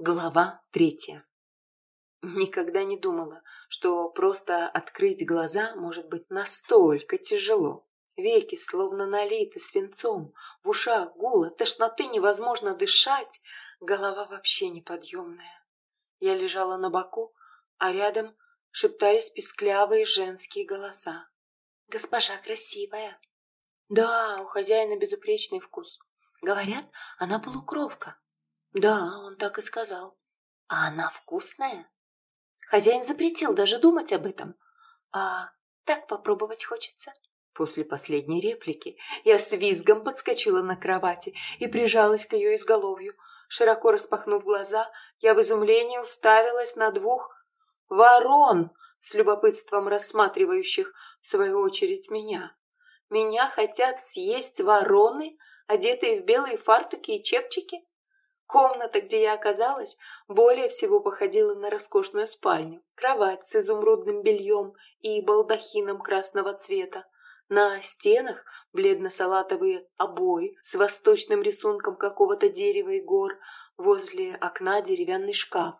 Глава третья. Никогда не думала, что просто открыть глаза может быть настолько тяжело. Веки словно налиты свинцом, в ушах гуло, тошноты невозможно дышать, голова вообще неподъемная. Я лежала на боку, а рядом шептались писклявые женские голоса. «Госпожа красивая!» «Да, у хозяина безупречный вкус. Говорят, она полукровка. Да, он так и сказал. А она вкусная? Хозяин запретил даже думать об этом. А так попробовать хочется. После последней реплики я с визгом подскочила на кровати и прижалась к ее изголовью. Широко распахнув глаза, я в изумлении уставилась на двух ворон, с любопытством рассматривающих, в свою очередь, меня. Меня хотят съесть вороны, одетые в белые фартуки и чепчики? Комната, где я оказалась, более всего походила на роскошную спальню. Кровать с изумрудным бельем и балдахином красного цвета. На стенах бледно-салатовые обои с восточным рисунком какого-то дерева и гор. Возле окна деревянный шкаф.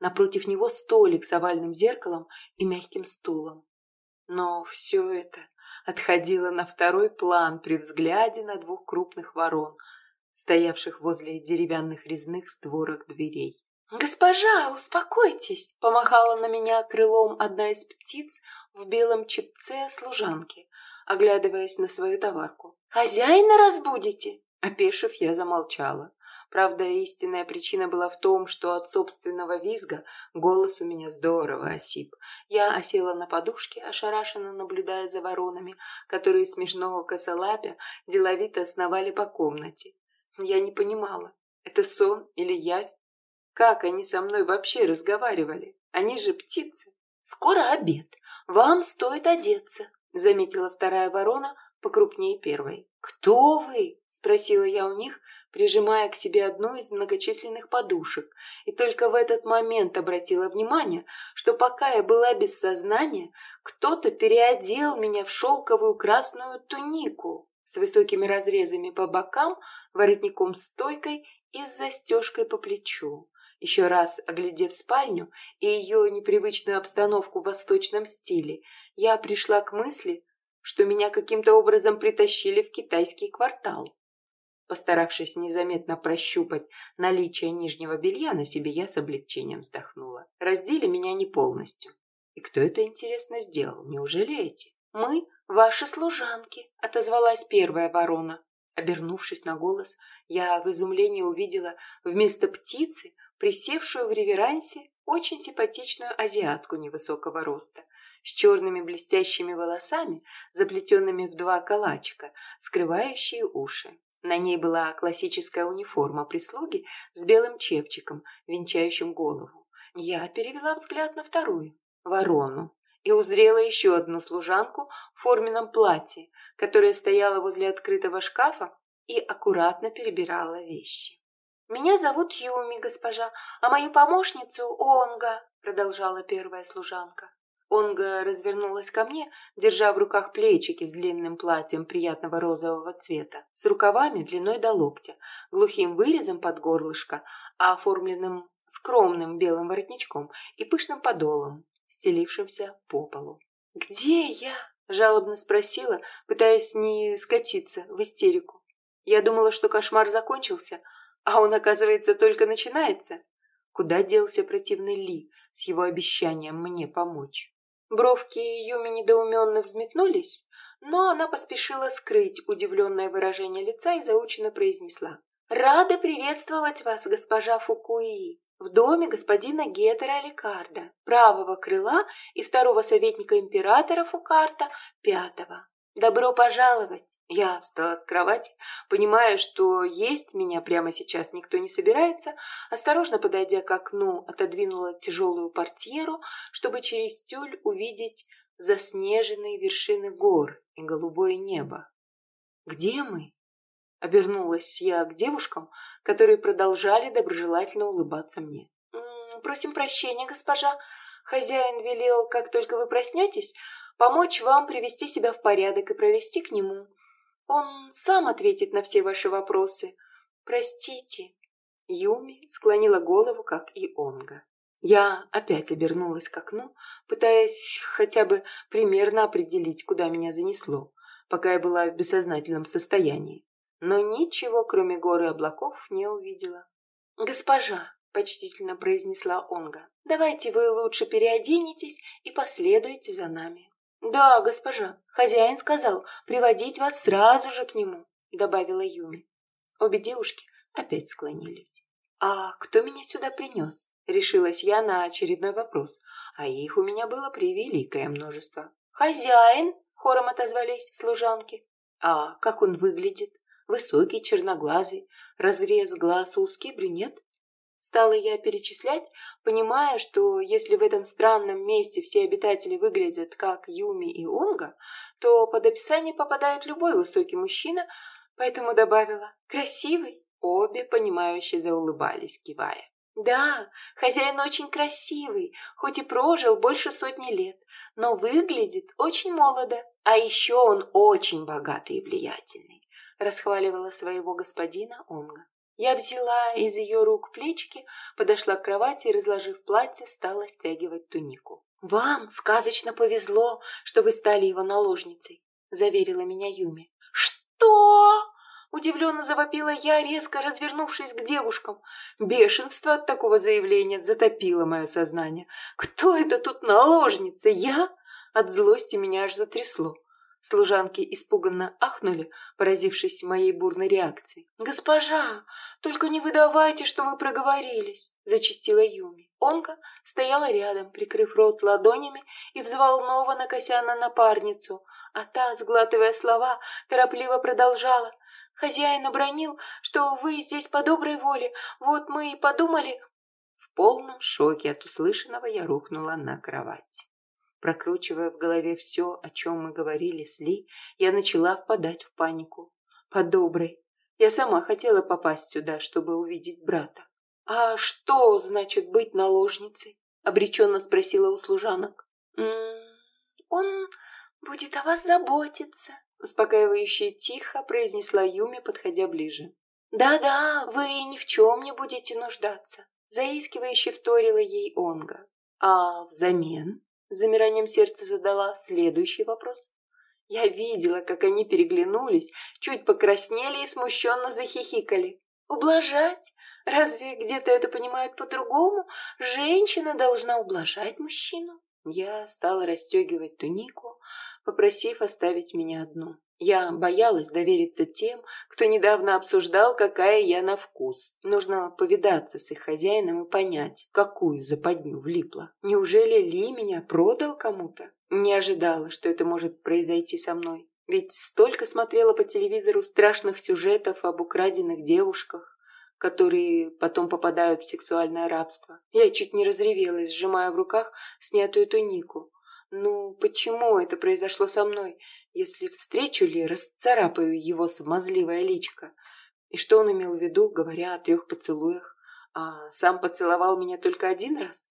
Напротив него столик с овальным зеркалом и мягким стулом. Но все это отходило на второй план при взгляде на двух крупных ворон – стоявших возле деревянных резных створок дверей. «Госпожа, успокойтесь!» – помахала на меня крылом одна из птиц в белом чепце служанки, оглядываясь на свою товарку. «Хозяина разбудите!» Опешив, я замолчала. Правда, истинная причина была в том, что от собственного визга голос у меня здорово осип. Я осела на подушке, ошарашенно наблюдая за воронами, которые смешного косолапя деловито основали по комнате. Я не понимала, это сон или явь? Как они со мной вообще разговаривали? Они же птицы. Скоро обед. Вам стоит одеться, заметила вторая ворона покрупнее первой. Кто вы? спросила я у них, прижимая к себе одну из многочисленных подушек, и только в этот момент обратила внимание, что пока я была без сознания, кто-то переодел меня в шелковую красную тунику с высокими разрезами по бокам, воротником-стойкой и с застежкой по плечу. Еще раз оглядев спальню и ее непривычную обстановку в восточном стиле, я пришла к мысли, что меня каким-то образом притащили в китайский квартал. Постаравшись незаметно прощупать наличие нижнего белья на себе, я с облегчением вздохнула. Раздели меня не полностью. И кто это, интересно, сделал? Неужели эти? Мы «Ваши служанки», — отозвалась первая ворона. Обернувшись на голос, я в изумлении увидела вместо птицы, присевшую в реверансе, очень симпатичную азиатку невысокого роста, с черными блестящими волосами, заплетенными в два калачика, скрывающие уши. На ней была классическая униформа прислуги с белым чепчиком, венчающим голову. Я перевела взгляд на вторую, ворону и узрела еще одну служанку в форменном платье, которая стояла возле открытого шкафа и аккуратно перебирала вещи. «Меня зовут Юми, госпожа, а мою помощницу Онга», продолжала первая служанка. Онга развернулась ко мне, держа в руках плечики с длинным платьем приятного розового цвета, с рукавами длиной до локтя, глухим вырезом под горлышко, оформленным скромным белым воротничком и пышным подолом стелившимся по полу. «Где я?» – жалобно спросила, пытаясь не скатиться в истерику. Я думала, что кошмар закончился, а он, оказывается, только начинается. Куда делся противный Ли с его обещанием мне помочь? Бровки Юми недоуменно взметнулись, но она поспешила скрыть удивленное выражение лица и заученно произнесла. «Рада приветствовать вас, госпожа Фукуи в доме господина Гетера Аликарда, правого крыла и второго советника императора Фукарта, пятого. Добро пожаловать! Я встала с кровати, понимая, что есть меня прямо сейчас никто не собирается, осторожно подойдя к окну, отодвинула тяжелую портьеру, чтобы через тюль увидеть заснеженные вершины гор и голубое небо. Где мы? Обернулась я к девушкам, которые продолжали доброжелательно улыбаться мне. «Просим прощения, госпожа. Хозяин велел, как только вы проснетесь, помочь вам привести себя в порядок и провести к нему. Он сам ответит на все ваши вопросы. Простите». Юми склонила голову, как и Онга. Я опять обернулась к окну, пытаясь хотя бы примерно определить, куда меня занесло, пока я была в бессознательном состоянии. Но ничего, кроме горы облаков, не увидела. «Госпожа», — почтительно произнесла Онга, — «давайте вы лучше переоденетесь и последуйте за нами». «Да, госпожа, хозяин сказал приводить вас сразу же к нему», — добавила Юми. Обе девушки опять склонились. «А кто меня сюда принес?» — решилась я на очередной вопрос, а их у меня было превеликое множество. «Хозяин!» — хором отозвались служанки. «А как он выглядит? Высокий, черноглазый, разрез глаз узкий, брюнет?» Стала я перечислять, понимая, что если в этом странном месте все обитатели выглядят как Юми и Онга, то под описание попадает любой высокий мужчина, поэтому добавила «красивый». Обе, понимающе заулыбались, кивая. «Да, хозяин очень красивый, хоть и прожил больше сотни лет, но выглядит очень молодо, а еще он очень богатый и влиятельный», расхваливала своего господина Онга. Я взяла из ее рук плечики, подошла к кровати и, разложив платье, стала стягивать тунику. «Вам сказочно повезло, что вы стали его наложницей», — заверила меня Юми. «Что?» — удивленно завопила я, резко развернувшись к девушкам. Бешенство от такого заявления затопило мое сознание. «Кто это тут наложница? Я?» От злости меня аж затрясло. Служанки испуганно ахнули, поразившись моей бурной реакцией. «Госпожа, только не выдавайте, что мы проговорились!» – зачастила Юми. Онка стояла рядом, прикрыв рот ладонями и взволнованно кося на напарницу, а та, сглатывая слова, торопливо продолжала. «Хозяин обронил, что вы здесь по доброй воле, вот мы и подумали...» В полном шоке от услышанного я рухнула на кровать. Прокручивая в голове все, о чем мы говорили с Ли, я начала впадать в панику. По доброй. Я сама хотела попасть сюда, чтобы увидеть брата. «А что значит быть наложницей?» — обреченно спросила у служанок. «М -м, «Он будет о вас заботиться», — успокаивающе тихо произнесла Юми, подходя ближе. «Да-да, вы ни в чем не будете нуждаться», — заискивающе вторила ей Онга. «А взамен?» С замиранием сердца задала следующий вопрос. Я видела, как они переглянулись, чуть покраснели и смущенно захихикали. «Ублажать? Разве где-то это понимают по-другому? Женщина должна ублажать мужчину?» Я стала расстегивать тунику, попросив оставить меня одну. Я боялась довериться тем, кто недавно обсуждал, какая я на вкус. Нужно повидаться с их хозяином и понять, какую западню влипла. Неужели Ли меня продал кому-то? Не ожидала, что это может произойти со мной. Ведь столько смотрела по телевизору страшных сюжетов об украденных девушках, которые потом попадают в сексуальное рабство. Я чуть не разревелась, сжимая в руках снятую тунику. Ну, почему это произошло со мной? Если встречу ли, расцарапаю его смазливое личико. И что он имел в виду, говоря о трех поцелуях? А сам поцеловал меня только один раз?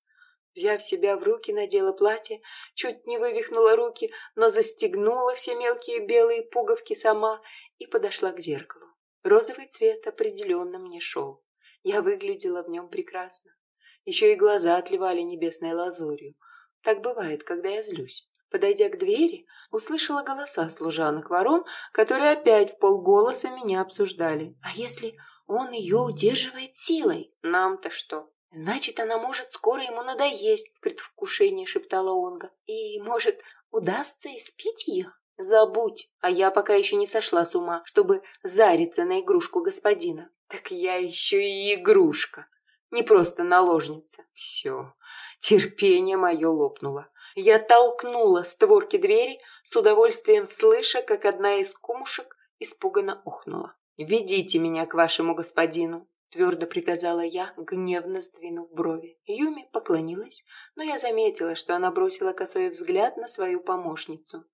Взяв себя в руки, надела платье, чуть не вывихнула руки, но застегнула все мелкие белые пуговки сама и подошла к зеркалу. Розовый цвет определенно мне шел. Я выглядела в нем прекрасно. Еще и глаза отливали небесной лазурью, так бывает, когда я злюсь. Подойдя к двери, услышала голоса служанок ворон, которые опять в полголоса меня обсуждали. А если он ее удерживает силой? Нам-то что? Значит, она может скоро ему надоесть, в предвкушении шептала Онга. И, может, удастся испить ее? Забудь, а я пока еще не сошла с ума, чтобы зариться на игрушку господина. Так я еще и игрушка не просто наложница. Все, терпение мое лопнуло. Я толкнула створки двери, с удовольствием слыша, как одна из кумушек испуганно охнула. «Ведите меня к вашему господину», — твердо приказала я, гневно сдвинув брови. Юми поклонилась, но я заметила, что она бросила косой взгляд на свою помощницу.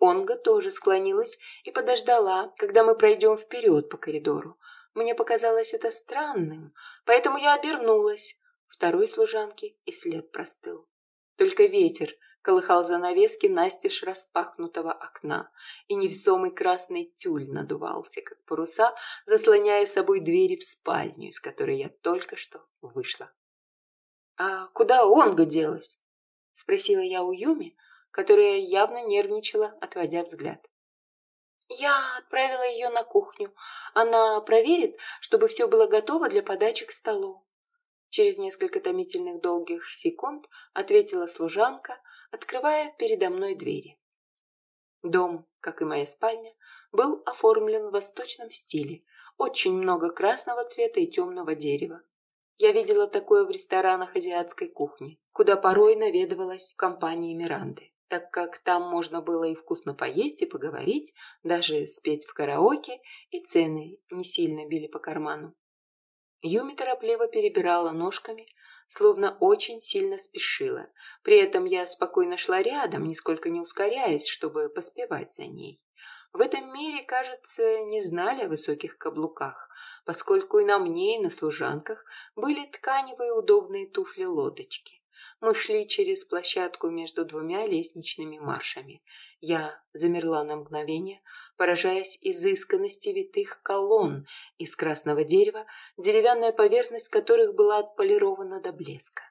Онга тоже склонилась и подождала, когда мы пройдем вперед по коридору, мне показалось это странным, поэтому я обернулась. Второй служанки и след простыл. Только ветер, колыхал занавески настежь распахнутого окна, и невесомый красный тюль надувался, как паруса, заслоняя собой двери в спальню, из которой я только что вышла. «А куда Онга делась?» — спросила я у Юми, которая явно нервничала, отводя взгляд. «Я отправила ее на кухню. Она проверит, чтобы все было готово для подачи к столу». Через несколько томительных долгих секунд ответила служанка, открывая передо мной двери. Дом, как и моя спальня, был оформлен в восточном стиле, очень много красного цвета и темного дерева. Я видела такое в ресторанах азиатской кухни, куда порой наведывалась компания Миранды, так как там можно было и вкусно поесть, и поговорить, даже спеть в караоке, и цены не сильно били по карману. Юми торопливо перебирала ножками, словно очень сильно спешила. При этом я спокойно шла рядом, нисколько не ускоряясь, чтобы поспевать за ней. В этом мире, кажется, не знали о высоких каблуках, поскольку и на мне, и на служанках были тканевые удобные туфли-лодочки. Мы шли через площадку между двумя лестничными маршами. Я замерла на мгновение, поражаясь изысканности витых колонн из красного дерева, деревянная поверхность которых была отполирована до блеска.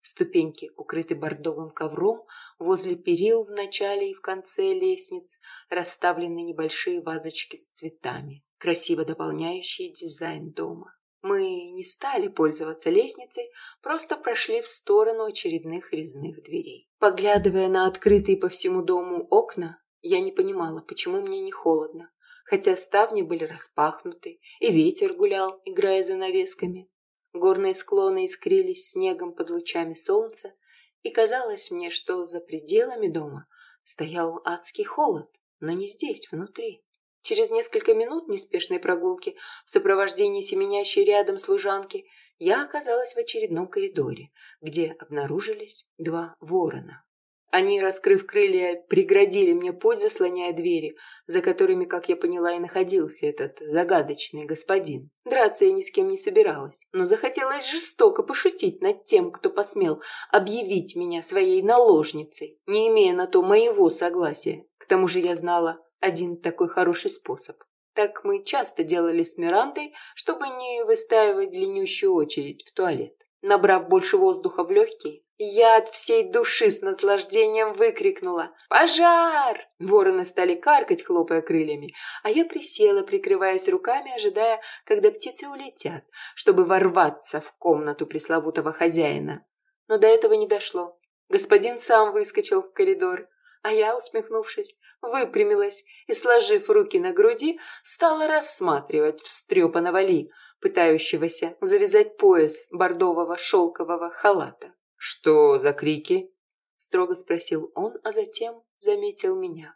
Ступеньки укрыты бордовым ковром, возле перил в начале и в конце лестниц расставлены небольшие вазочки с цветами, красиво дополняющие дизайн дома. Мы не стали пользоваться лестницей, просто прошли в сторону очередных резных дверей. Поглядывая на открытые по всему дому окна, я не понимала, почему мне не холодно, хотя ставни были распахнуты, и ветер гулял, играя за навесками. Горные склоны искрились снегом под лучами солнца, и казалось мне, что за пределами дома стоял адский холод, но не здесь, внутри. Через несколько минут неспешной прогулки в сопровождении семенящей рядом служанки я оказалась в очередном коридоре, где обнаружились два ворона. Они, раскрыв крылья, преградили мне путь, заслоняя двери, за которыми, как я поняла, и находился этот загадочный господин. Драться я ни с кем не собиралась, но захотелось жестоко пошутить над тем, кто посмел объявить меня своей наложницей, не имея на то моего согласия. К тому же я знала, один такой хороший способ. Так мы часто делали с Мирандой, чтобы не выстаивать длиннющую очередь в туалет. Набрав больше воздуха в легкие, я от всей души с наслаждением выкрикнула «Пожар!». Вороны стали каркать, хлопая крыльями, а я присела, прикрываясь руками, ожидая, когда птицы улетят, чтобы ворваться в комнату пресловутого хозяина. Но до этого не дошло. Господин сам выскочил в коридор. А я, усмехнувшись, выпрямилась и, сложив руки на груди, стала рассматривать встрепанного Ли, пытающегося завязать пояс бордового шелкового халата. «Что за крики?» – строго спросил он, а затем заметил меня.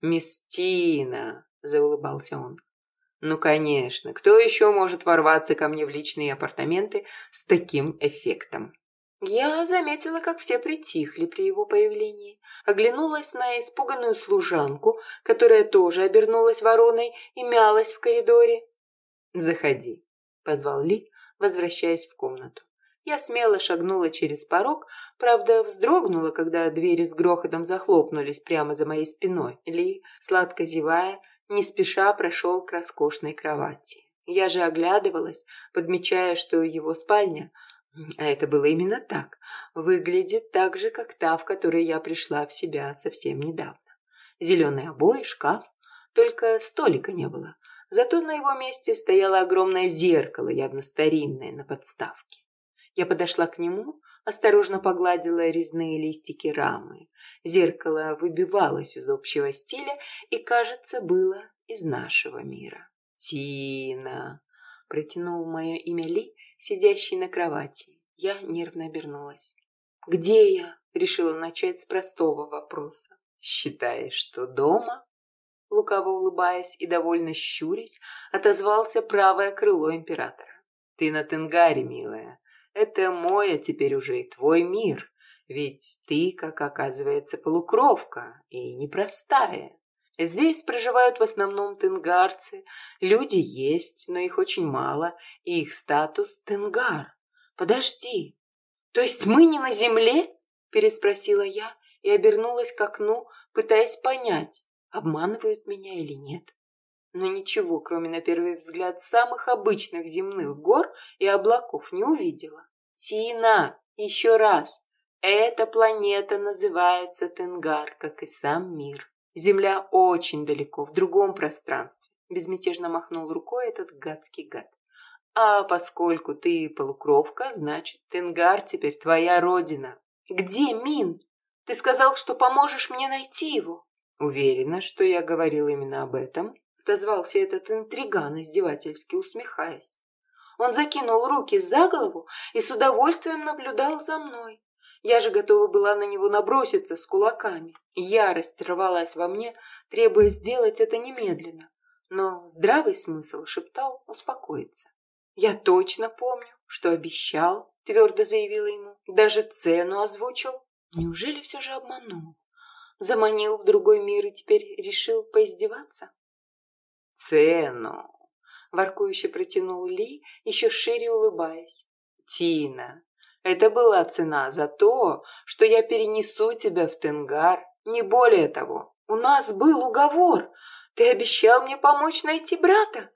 «Местина!» – заулыбался он. «Ну, конечно, кто еще может ворваться ко мне в личные апартаменты с таким эффектом?» Я заметила, как все притихли при его появлении. Оглянулась на испуганную служанку, которая тоже обернулась вороной и мялась в коридоре. «Заходи», — позвал Ли, возвращаясь в комнату. Я смело шагнула через порог, правда, вздрогнула, когда двери с грохотом захлопнулись прямо за моей спиной. Ли, сладко зевая, не спеша прошел к роскошной кровати. Я же оглядывалась, подмечая, что его спальня — а это было именно так. Выглядит так же, как та, в которой я пришла в себя совсем недавно. Зеленые обои, шкаф, только столика не было. Зато на его месте стояло огромное зеркало, явно старинное, на подставке. Я подошла к нему, осторожно погладила резные листики рамы. Зеркало выбивалось из общего стиля и, кажется, было из нашего мира. «Тина!» – протянул мое имя Ли, сидящий на кровати. Я нервно обернулась. «Где я?» – решила начать с простого вопроса. «Считаешь, что дома?» Лукаво улыбаясь и довольно щурясь, отозвался правое крыло императора. «Ты на Тенгаре, милая. Это мой, а теперь уже и твой мир. Ведь ты, как оказывается, полукровка и непростая. Здесь проживают в основном тенгарцы. Люди есть, но их очень мало, и их статус – тенгар. Подожди, то есть мы не на земле? Переспросила я и обернулась к окну, пытаясь понять, обманывают меня или нет. Но ничего, кроме на первый взгляд самых обычных земных гор и облаков, не увидела. «Тина, еще раз! Эта планета называется Тенгар, как и сам мир. Земля очень далеко, в другом пространстве», – безмятежно махнул рукой этот гадский гад. «А поскольку ты полукровка, значит, Тенгар теперь твоя родина». «Где Мин? Ты сказал, что поможешь мне найти его». «Уверена, что я говорил именно об этом», — отозвался этот интриган, издевательски усмехаясь. Он закинул руки за голову и с удовольствием наблюдал за мной. Я же готова была на него наброситься с кулаками. Ярость рвалась во мне, требуя сделать это немедленно. Но здравый смысл шептал успокоиться. «Я точно помню, что обещал», — твердо заявила ему. «Даже цену озвучил. Неужели все же обманул? Заманил в другой мир и теперь решил поиздеваться?» «Цену!» — воркующе протянул Ли, еще шире улыбаясь. «Тина, это была цена за то, что я перенесу тебя в Тенгар, не более того. У нас был уговор. Ты обещал мне помочь найти брата.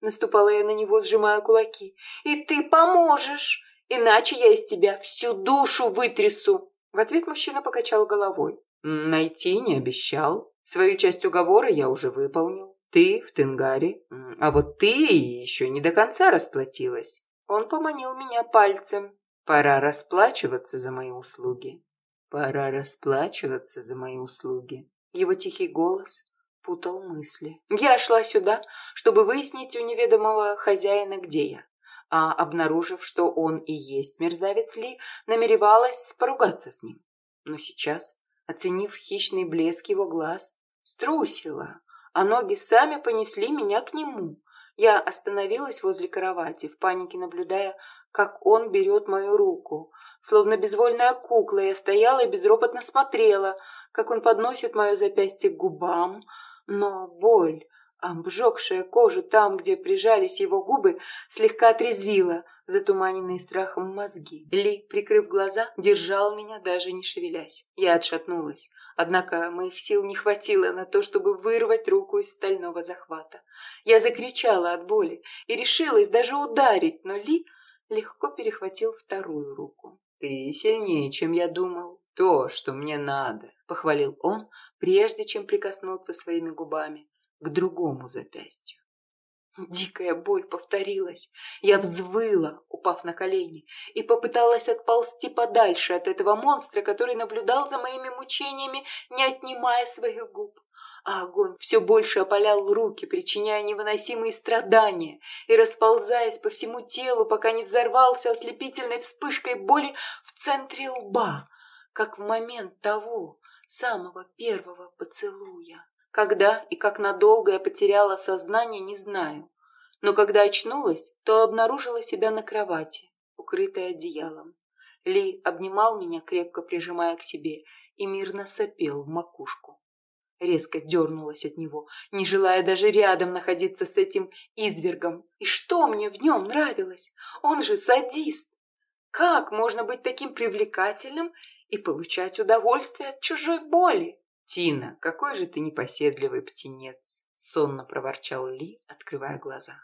Наступала я на него, сжимая кулаки. И ты поможешь, иначе я из тебя всю душу вытрясу. В ответ мужчина покачал головой. Найти не обещал. Свою часть уговора я уже выполнил. Ты в Тенгаре, а вот ты еще не до конца расплатилась. Он поманил меня пальцем. Пора расплачиваться за мои услуги. Пора расплачиваться за мои услуги. Его тихий голос путал мысли. Я шла сюда, чтобы выяснить у неведомого хозяина, где я. А обнаружив, что он и есть мерзавец Ли, намеревалась поругаться с ним. Но сейчас, оценив хищный блеск его глаз, струсила, а ноги сами понесли меня к нему. Я остановилась возле кровати, в панике наблюдая, как он берет мою руку. Словно безвольная кукла, я стояла и безропотно смотрела, как он подносит мое запястье к губам, но боль, обжегшая кожу там, где прижались его губы, слегка отрезвила затуманенные страхом мозги. Ли, прикрыв глаза, держал меня, даже не шевелясь. Я отшатнулась, однако моих сил не хватило на то, чтобы вырвать руку из стального захвата. Я закричала от боли и решилась даже ударить, но Ли легко перехватил вторую руку. «Ты сильнее, чем я думал. То, что мне надо», — похвалил он, прежде чем прикоснуться своими губами к другому запястью. Дикая боль повторилась. Я взвыла, упав на колени, и попыталась отползти подальше от этого монстра, который наблюдал за моими мучениями, не отнимая своих губ. А огонь все больше опалял руки, причиняя невыносимые страдания и расползаясь по всему телу, пока не взорвался ослепительной вспышкой боли в центре лба, как в момент того, самого первого поцелуя. Когда и как надолго я потеряла сознание, не знаю. Но когда очнулась, то обнаружила себя на кровати, укрытая одеялом. Ли обнимал меня, крепко прижимая к себе, и мирно сопел в макушку. Резко дернулась от него, не желая даже рядом находиться с этим извергом. И что мне в нем нравилось? Он же садист! Как можно быть таким привлекательным и получать удовольствие от чужой боли. «Тина, какой же ты непоседливый птенец!» — сонно проворчал Ли, открывая глаза.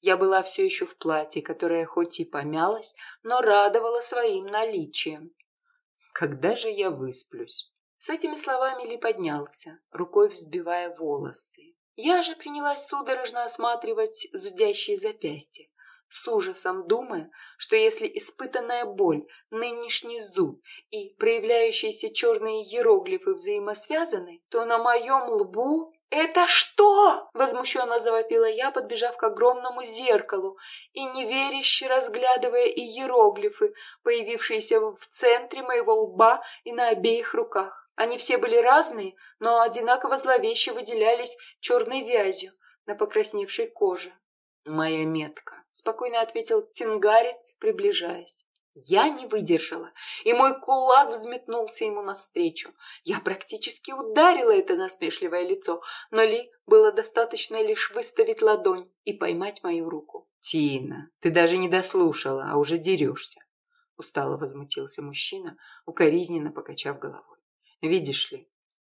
Я была все еще в платье, которое хоть и помялось, но радовало своим наличием. «Когда же я высплюсь?» С этими словами Ли поднялся, рукой взбивая волосы. Я же принялась судорожно осматривать зудящие запястья, с ужасом думая, что если испытанная боль, нынешний зуб и проявляющиеся черные иероглифы взаимосвязаны, то на моем лбу... «Это что?» – возмущенно завопила я, подбежав к огромному зеркалу и неверяще разглядывая иероглифы, появившиеся в центре моего лба и на обеих руках. Они все были разные, но одинаково зловеще выделялись черной вязью на покрасневшей коже. «Моя метка», — спокойно ответил Тингарец, приближаясь. Я не выдержала, и мой кулак взметнулся ему навстречу. Я практически ударила это насмешливое лицо, но Ли было достаточно лишь выставить ладонь и поймать мою руку. «Тина, ты даже не дослушала, а уже дерешься», — устало возмутился мужчина, укоризненно покачав головой. Видишь ли,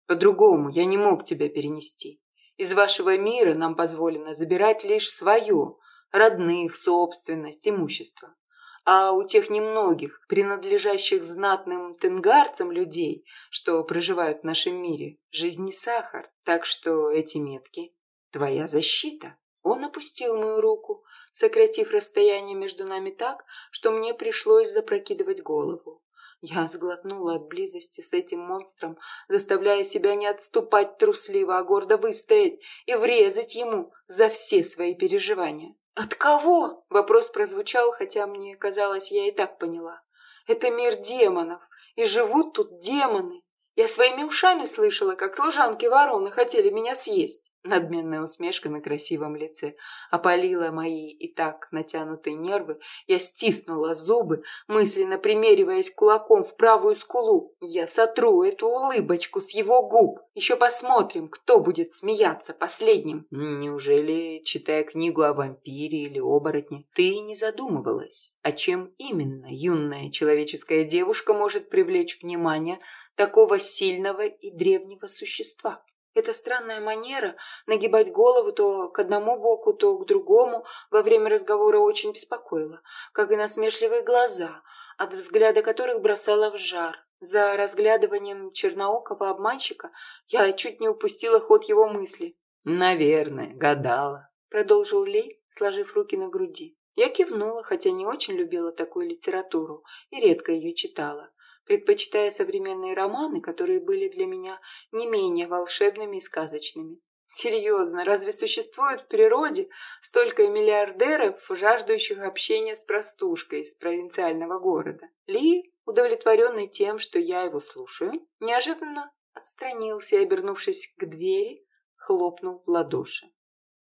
по-другому я не мог тебя перенести. Из вашего мира нам позволено забирать лишь свое, родных, собственность, имущество. А у тех немногих, принадлежащих знатным тенгарцам людей, что проживают в нашем мире, жизнь не сахар. Так что эти метки – твоя защита. Он опустил мою руку, сократив расстояние между нами так, что мне пришлось запрокидывать голову. Я сглотнула от близости с этим монстром, заставляя себя не отступать трусливо, а гордо выстоять и врезать ему за все свои переживания. «От кого?» – вопрос прозвучал, хотя мне казалось, я и так поняла. «Это мир демонов, и живут тут демоны. Я своими ушами слышала, как служанки вороны хотели меня съесть». Надменная усмешка на красивом лице опалила мои и так натянутые нервы. Я стиснула зубы, мысленно примериваясь кулаком в правую скулу. Я сотру эту улыбочку с его губ. Еще посмотрим, кто будет смеяться последним. Неужели, читая книгу о вампире или оборотне, ты не задумывалась, о чем именно юная человеческая девушка может привлечь внимание такого сильного и древнего существа? Эта странная манера нагибать голову то к одному боку, то к другому во время разговора очень беспокоила, как и насмешливые глаза, от взгляда которых бросала в жар. За разглядыванием черноокого обманщика я чуть не упустила ход его мысли. «Наверное, гадала», — продолжил Ли, сложив руки на груди. Я кивнула, хотя не очень любила такую литературу и редко ее читала предпочитая современные романы, которые были для меня не менее волшебными и сказочными. Серьезно, разве существует в природе столько миллиардеров, жаждущих общения с простушкой из провинциального города? Ли, удовлетворенный тем, что я его слушаю, неожиданно отстранился и, обернувшись к двери, хлопнул в ладоши.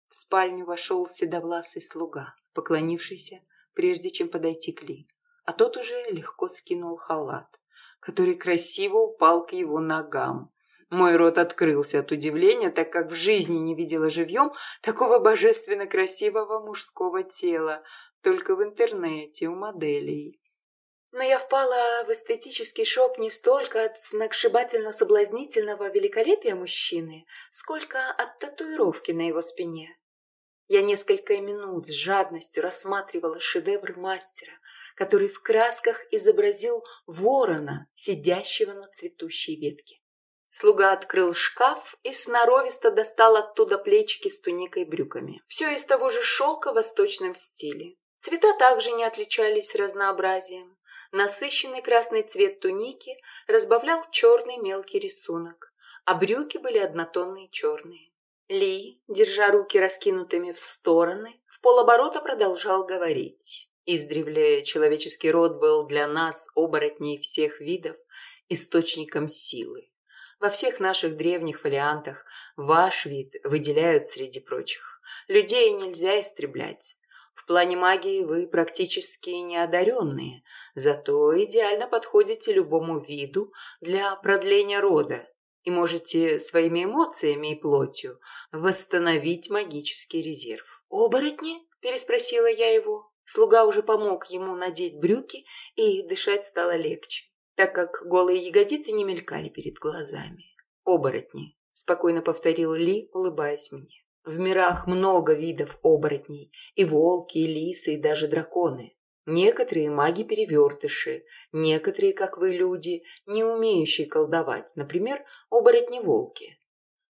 В спальню вошел седовласый слуга, поклонившийся, прежде чем подойти к Ли а тот уже легко скинул халат, который красиво упал к его ногам. Мой рот открылся от удивления, так как в жизни не видела живьем такого божественно красивого мужского тела, только в интернете у моделей. Но я впала в эстетический шок не столько от сногсшибательно-соблазнительного великолепия мужчины, сколько от татуировки на его спине. Я несколько минут с жадностью рассматривала шедевр мастера, который в красках изобразил ворона, сидящего на цветущей ветке. Слуга открыл шкаф и сноровисто достал оттуда плечики с туникой и брюками. Все из того же шелка в восточном стиле. Цвета также не отличались разнообразием. Насыщенный красный цвет туники разбавлял черный мелкий рисунок, а брюки были однотонные черные. Ли, держа руки раскинутыми в стороны, в полоборота продолжал говорить. Издревле человеческий род был для нас, оборотней всех видов, источником силы. Во всех наших древних вариантах ваш вид выделяют среди прочих. Людей нельзя истреблять. В плане магии вы практически неодаренные, зато идеально подходите любому виду для продления рода и можете своими эмоциями и плотью восстановить магический резерв. «Оборотни?» – переспросила я его. Слуга уже помог ему надеть брюки, и дышать стало легче, так как голые ягодицы не мелькали перед глазами. «Оборотни», – спокойно повторил Ли, улыбаясь мне. «В мирах много видов оборотней, и волки, и лисы, и даже драконы. Некоторые маги-перевертыши, некоторые, как вы, люди, не умеющие колдовать, например, оборотни-волки.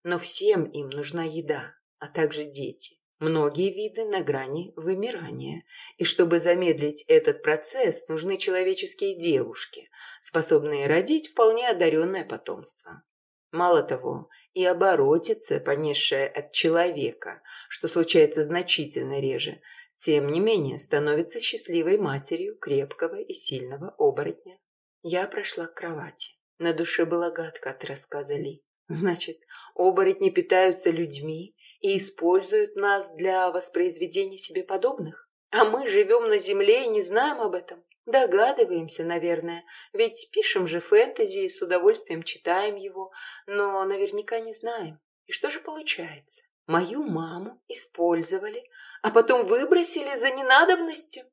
Но всем им нужна еда, а также дети. Многие виды на грани вымирания, и чтобы замедлить этот процесс, нужны человеческие девушки, способные родить вполне одаренное потомство. Мало того, и оборотица, понесшая от человека, что случается значительно реже, тем не менее становится счастливой матерью крепкого и сильного оборотня. Я прошла к кровати. На душе было гадко от рассказа Ли. Значит, оборотни питаются людьми и используют нас для воспроизведения себе подобных? А мы живем на Земле и не знаем об этом? Догадываемся, наверное, ведь пишем же фэнтези и с удовольствием читаем его, но наверняка не знаем. И что же получается? Мою маму использовали, а потом выбросили за ненадобностью.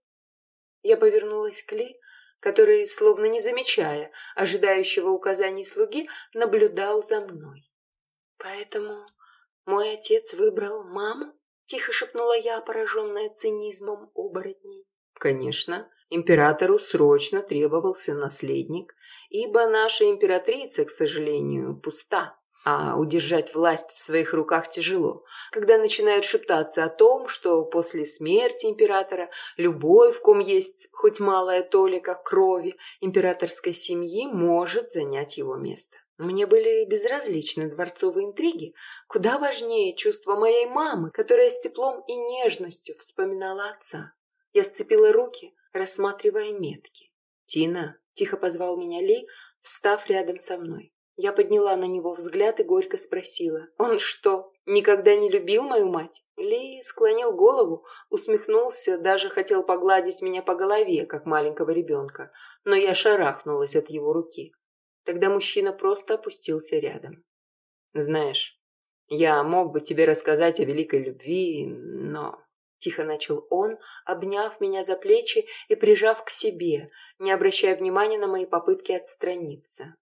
Я повернулась к Ли, который, словно не замечая ожидающего указаний слуги, наблюдал за мной. «Поэтому мой отец выбрал маму?» – тихо шепнула я, пораженная цинизмом оборотней. «Конечно, императору срочно требовался наследник, ибо наша императрица, к сожалению, пуста. А удержать власть в своих руках тяжело, когда начинают шептаться о том, что после смерти императора любой, в ком есть хоть малая толика крови императорской семьи, может занять его место. Мне были безразличны дворцовые интриги, куда важнее чувство моей мамы, которая с теплом и нежностью вспоминала отца. Я сцепила руки, рассматривая метки. «Тина!» – тихо позвал меня Ли, встав рядом со мной. Я подняла на него взгляд и горько спросила. «Он что, никогда не любил мою мать?» Ли склонил голову, усмехнулся, даже хотел погладить меня по голове, как маленького ребенка, но я шарахнулась от его руки. Тогда мужчина просто опустился рядом. «Знаешь, я мог бы тебе рассказать о великой любви, но...» Тихо начал он, обняв меня за плечи и прижав к себе, не обращая внимания на мои попытки отстраниться.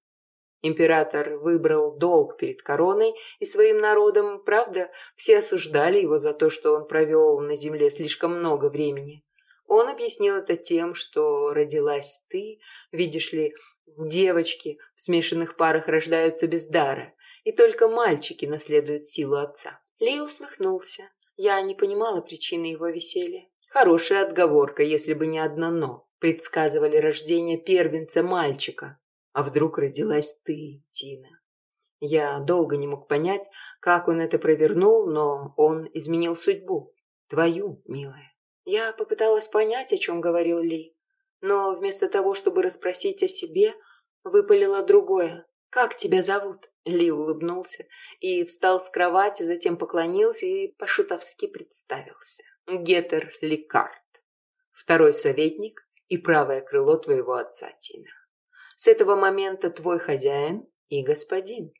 Император выбрал долг перед короной и своим народом, правда, все осуждали его за то, что он провел на земле слишком много времени. Он объяснил это тем, что родилась ты, видишь ли, девочки в смешанных парах рождаются без дара, и только мальчики наследуют силу отца. Ли усмехнулся. Я не понимала причины его веселья. Хорошая отговорка, если бы не одно «но». Предсказывали рождение первенца мальчика, а вдруг родилась ты, Тина? Я долго не мог понять, как он это провернул, но он изменил судьбу. Твою, милая. Я попыталась понять, о чем говорил Ли, но вместо того, чтобы расспросить о себе, выпалила другое. «Как тебя зовут?» Ли улыбнулся и встал с кровати, затем поклонился и по-шутовски представился. «Гетер Ликард, второй советник и правое крыло твоего отца Тина. С этого момента твой хозяин и господин.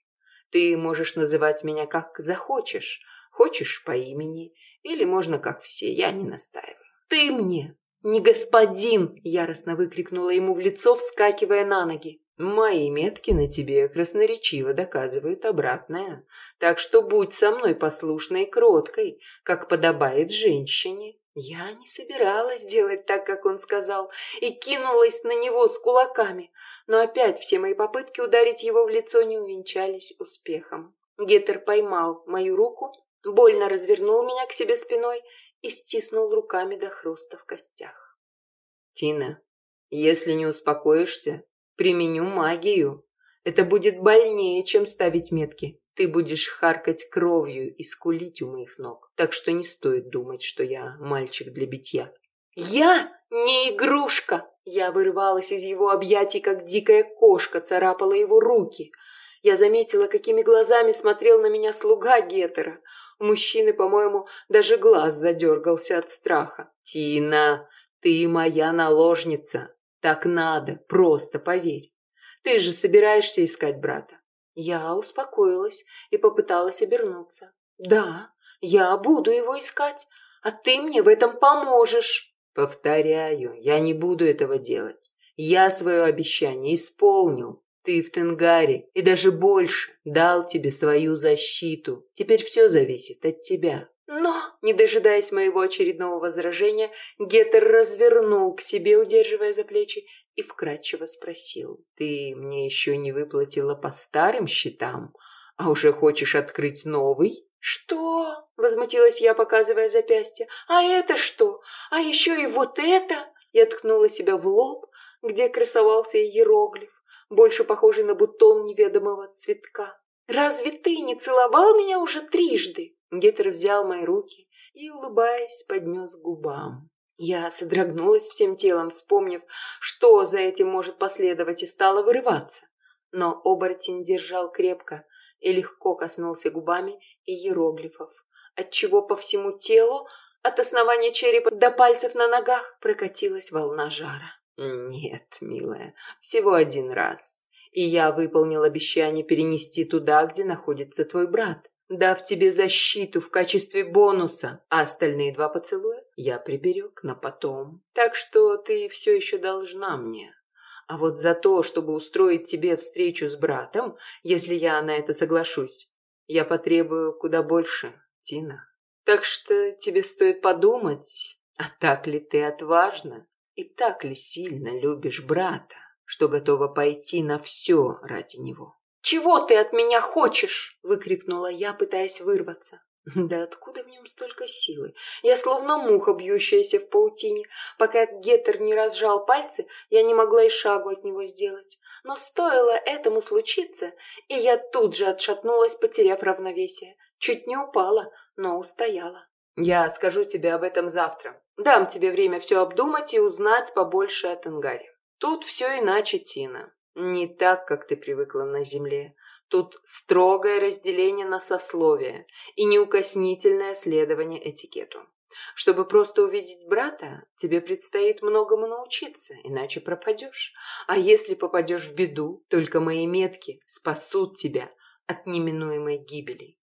Ты можешь называть меня как захочешь, хочешь по имени, или можно как все, я не настаиваю. Ты мне не господин, яростно выкрикнула ему в лицо, вскакивая на ноги. Мои метки на тебе красноречиво доказывают обратное, так что будь со мной послушной и кроткой, как подобает женщине. Я не собиралась делать так, как он сказал, и кинулась на него с кулаками, но опять все мои попытки ударить его в лицо не увенчались успехом. Геттер поймал мою руку, больно развернул меня к себе спиной и стиснул руками до хруста в костях. «Тина, если не успокоишься, применю магию. Это будет больнее, чем ставить метки. Ты будешь харкать кровью и скулить у моих ног, так что не стоит думать, что я мальчик для битья. Я не игрушка! Я вырывалась из его объятий, как дикая кошка, царапала его руки. Я заметила, какими глазами смотрел на меня слуга Гетера. У мужчины, по-моему, даже глаз задергался от страха. «Тина, ты моя наложница. Так надо, просто поверь. Ты же собираешься искать брата. Я успокоилась и попыталась обернуться. «Да, я буду его искать, а ты мне в этом поможешь». «Повторяю, я не буду этого делать. Я свое обещание исполнил. Ты в Тенгаре и даже больше дал тебе свою защиту. Теперь все зависит от тебя». Но, не дожидаясь моего очередного возражения, Гетер развернул к себе, удерживая за плечи, и вкратчиво спросил. «Ты мне еще не выплатила по старым счетам, а уже хочешь открыть новый?» «Что?» – возмутилась я, показывая запястье. «А это что? А еще и вот это?» Я ткнула себя в лоб, где красовался иероглиф, больше похожий на бутон неведомого цветка. «Разве ты не целовал меня уже трижды?» Гетер взял мои руки и, улыбаясь, поднес к губам. Я содрогнулась всем телом, вспомнив, что за этим может последовать, и стала вырываться. Но оборотень держал крепко и легко коснулся губами иероглифов, отчего по всему телу, от основания черепа до пальцев на ногах, прокатилась волна жара. «Нет, милая, всего один раз. И я выполнил обещание перенести туда, где находится твой брат дав тебе защиту в качестве бонуса, а остальные два поцелуя я приберег на потом. Так что ты все еще должна мне. А вот за то, чтобы устроить тебе встречу с братом, если я на это соглашусь, я потребую куда больше, Тина. Так что тебе стоит подумать, а так ли ты отважна и так ли сильно любишь брата, что готова пойти на все ради него. «Чего ты от меня хочешь?» – выкрикнула я, пытаясь вырваться. Да откуда в нем столько силы? Я словно муха, бьющаяся в паутине. Пока Геттер не разжал пальцы, я не могла и шагу от него сделать. Но стоило этому случиться, и я тут же отшатнулась, потеряв равновесие. Чуть не упала, но устояла. Я скажу тебе об этом завтра. Дам тебе время все обдумать и узнать побольше о Тенгаре. Тут все иначе, Тина. Не так, как ты привыкла на земле. Тут строгое разделение на сословия и неукоснительное следование этикету. Чтобы просто увидеть брата, тебе предстоит многому научиться, иначе пропадешь. А если попадешь в беду, только мои метки спасут тебя от неминуемой гибели.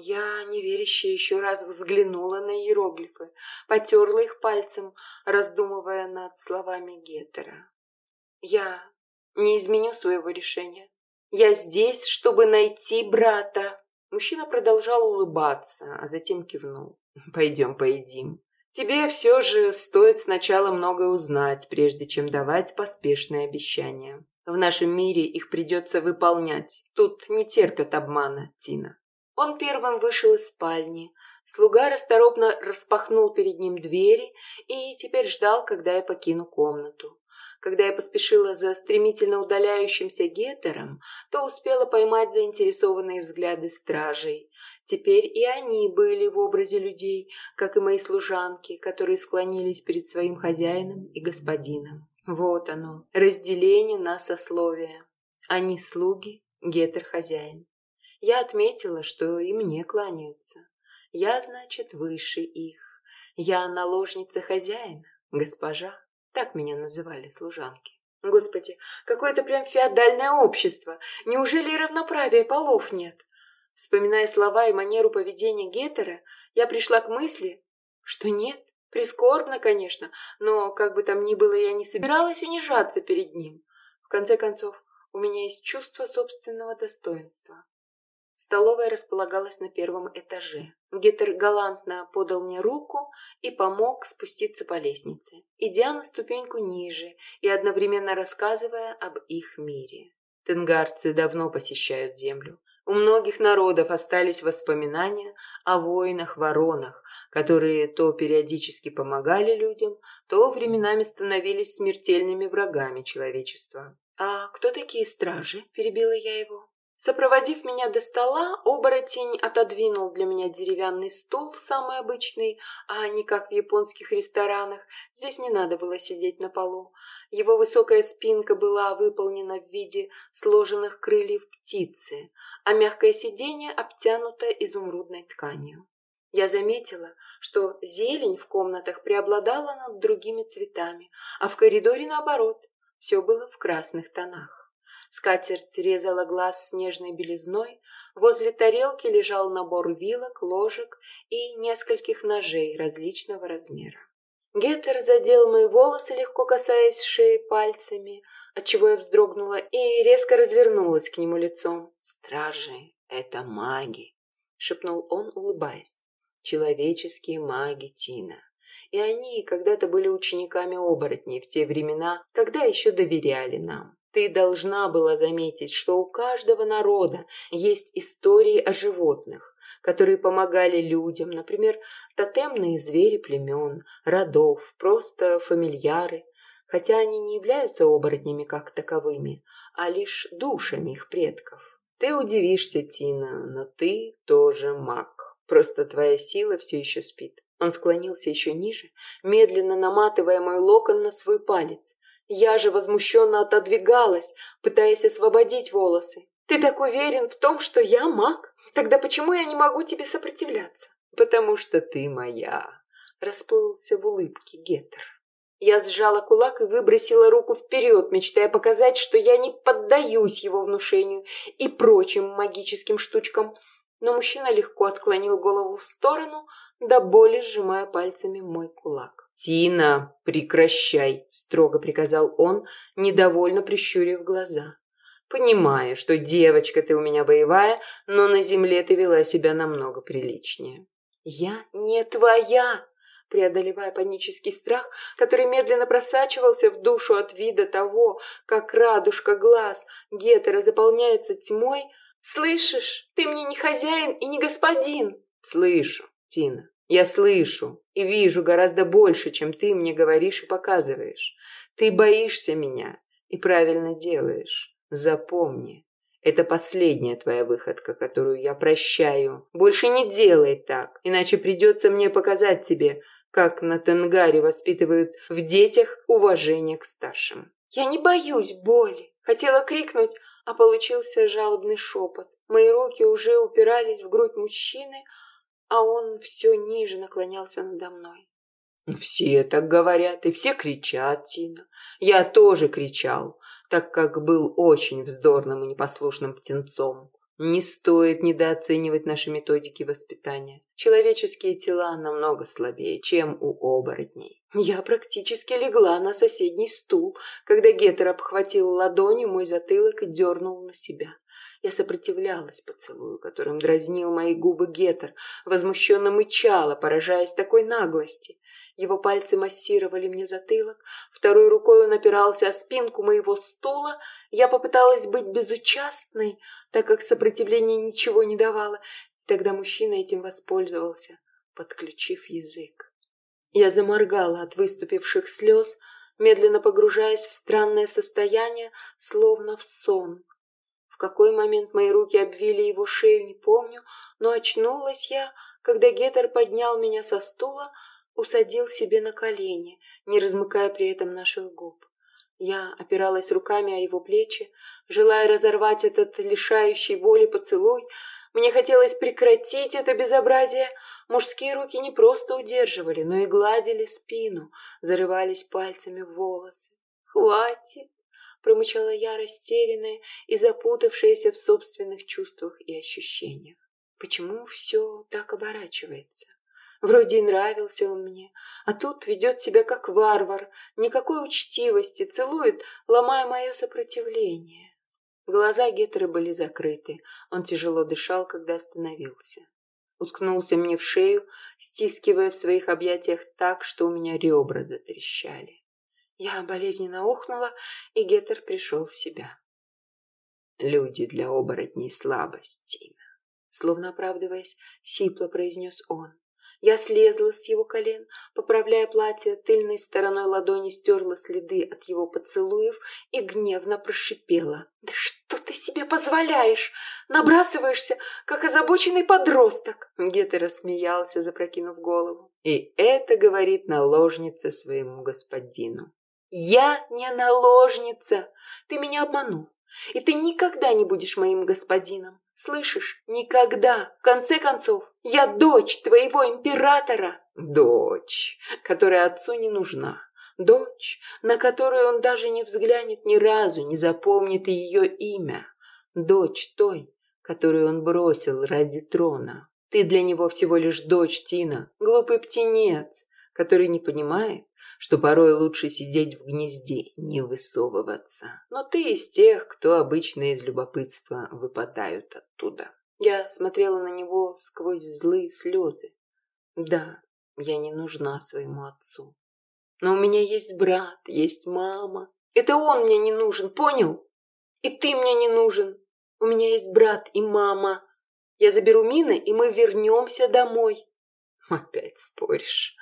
Я, неверяще, еще раз взглянула на иероглифы, потерла их пальцем, раздумывая над словами Геттера. Я не изменю своего решения. Я здесь, чтобы найти брата. Мужчина продолжал улыбаться, а затем кивнул. Пойдем поедим. Тебе все же стоит сначала многое узнать, прежде чем давать поспешные обещания. В нашем мире их придется выполнять. Тут не терпят обмана, Тина. Он первым вышел из спальни. Слуга расторопно распахнул перед ним двери и теперь ждал, когда я покину комнату. Когда я поспешила за стремительно удаляющимся гетером, то успела поймать заинтересованные взгляды стражей. Теперь и они были в образе людей, как и мои служанки, которые склонились перед своим хозяином и господином. Вот оно, разделение на сословия. Они слуги, гетер хозяин. Я отметила, что и мне кланяются. Я, значит, выше их. Я наложница хозяина, госпожа. Так меня называли служанки. Господи, какое-то прям феодальное общество. Неужели и равноправия полов нет? Вспоминая слова и манеру поведения Геттера, я пришла к мысли, что нет. Прискорбно, конечно, но, как бы там ни было, я не собиралась унижаться перед ним. В конце концов, у меня есть чувство собственного достоинства. Столовая располагалась на первом этаже. Геттер галантно подал мне руку и помог спуститься по лестнице, идя на ступеньку ниже и одновременно рассказывая об их мире. Тенгарцы давно посещают землю. У многих народов остались воспоминания о воинах-воронах, которые то периодически помогали людям, то временами становились смертельными врагами человечества. «А кто такие стражи?» – перебила я его. Сопроводив меня до стола, оборотень отодвинул для меня деревянный стул, самый обычный, а не как в японских ресторанах. Здесь не надо было сидеть на полу. Его высокая спинка была выполнена в виде сложенных крыльев птицы, а мягкое сиденье обтянуто изумрудной тканью. Я заметила, что зелень в комнатах преобладала над другими цветами, а в коридоре, наоборот, все было в красных тонах. Скатерть резала глаз снежной белизной, возле тарелки лежал набор вилок, ложек и нескольких ножей различного размера. Геттер задел мои волосы, легко касаясь шеи пальцами, отчего я вздрогнула и резко развернулась к нему лицом. «Стражи — это маги», — шепнул он, улыбаясь. «Человеческие маги, Тина. И они когда-то были учениками оборотней в те времена, когда еще доверяли нам. Ты должна была заметить, что у каждого народа есть истории о животных, которые помогали людям, например, тотемные звери племен, родов, просто фамильяры, хотя они не являются оборотнями как таковыми, а лишь душами их предков. Ты удивишься, Тина, но ты тоже маг. Просто твоя сила все еще спит. Он склонился еще ниже, медленно наматывая мой локон на свой палец. Я же возмущенно отодвигалась, пытаясь освободить волосы. «Ты так уверен в том, что я маг? Тогда почему я не могу тебе сопротивляться?» «Потому что ты моя», — расплылся в улыбке Геттер. Я сжала кулак и выбросила руку вперед, мечтая показать, что я не поддаюсь его внушению и прочим магическим штучкам. Но мужчина легко отклонил голову в сторону, до боли сжимая пальцами мой кулак. «Тина, прекращай!» – строго приказал он, недовольно прищурив глаза. «Понимаю, что девочка ты у меня боевая, но на земле ты вела себя намного приличнее». «Я не твоя!» преодолевая панический страх, который медленно просачивался в душу от вида того, как радужка глаз Гетера заполняется тьмой. «Слышишь, ты мне не хозяин и не господин!» «Слышу, Тина, я слышу и вижу гораздо больше, чем ты мне говоришь и показываешь. Ты боишься меня и правильно делаешь. Запомни, это последняя твоя выходка, которую я прощаю. Больше не делай так, иначе придется мне показать тебе, как на Тенгаре воспитывают в детях уважение к старшим. Я не боюсь боли. Хотела крикнуть, а получился жалобный шепот. Мои руки уже упирались в грудь мужчины, а он все ниже наклонялся надо мной. «Все так говорят, и все кричат, Тина. Я тоже кричал, так как был очень вздорным и непослушным птенцом. Не стоит недооценивать наши методики воспитания. Человеческие тела намного слабее, чем у оборотней. Я практически легла на соседний стул, когда Гетер обхватил ладонью мой затылок и дернул на себя. Я сопротивлялась поцелую, которым дразнил мои губы Гетер, возмущенно мычала, поражаясь такой наглости. Его пальцы массировали мне затылок, второй рукой он опирался о спинку моего стула. Я попыталась быть безучастной, так как сопротивление ничего не давало. Тогда мужчина этим воспользовался, подключив язык. Я заморгала от выступивших слез, медленно погружаясь в странное состояние, словно в сон. Какой момент мои руки обвили его шею, не помню, но очнулась я, когда Гетер поднял меня со стула, усадил себе на колени, не размыкая при этом наших губ. Я опиралась руками о его плечи, желая разорвать этот лишающий воли поцелуй. Мне хотелось прекратить это безобразие. Мужские руки не просто удерживали, но и гладили спину, зарывались пальцами в волосы. «Хватит!» — промычала я, растерянная и запутавшаяся в собственных чувствах и ощущениях. Почему все так оборачивается? Вроде и нравился он мне, а тут ведет себя как варвар, никакой учтивости, целует, ломая мое сопротивление. Глаза Гетера были закрыты, он тяжело дышал, когда остановился. Уткнулся мне в шею, стискивая в своих объятиях так, что у меня ребра затрещали. Я болезненно охнула, и Гетер пришел в себя. «Люди для оборотней слабость, Тина», словно оправдываясь, сипло произнес он. Я слезла с его колен, поправляя платье, тыльной стороной ладони стерла следы от его поцелуев и гневно прошипела. «Да что ты себе позволяешь? Набрасываешься, как озабоченный подросток!» Гетер рассмеялся, запрокинув голову. И это говорит наложница своему господину. «Я не наложница! Ты меня обманул, и ты никогда не будешь моим господином. Слышишь? Никогда. В конце концов, я дочь твоего императора. Дочь, которая отцу не нужна. Дочь, на которую он даже не взглянет ни разу, не запомнит ее имя. Дочь той, которую он бросил ради трона. Ты для него всего лишь дочь Тина, глупый птенец, который не понимает, что порой лучше сидеть в гнезде, не высовываться. Но ты из тех, кто обычно из любопытства выпадают оттуда. Я смотрела на него сквозь злые слезы. Да, я не нужна своему отцу. Но у меня есть брат, есть мама. Это он мне не нужен, понял? И ты мне не нужен. У меня есть брат и мама. Я заберу Мины, и мы вернемся домой. Опять споришь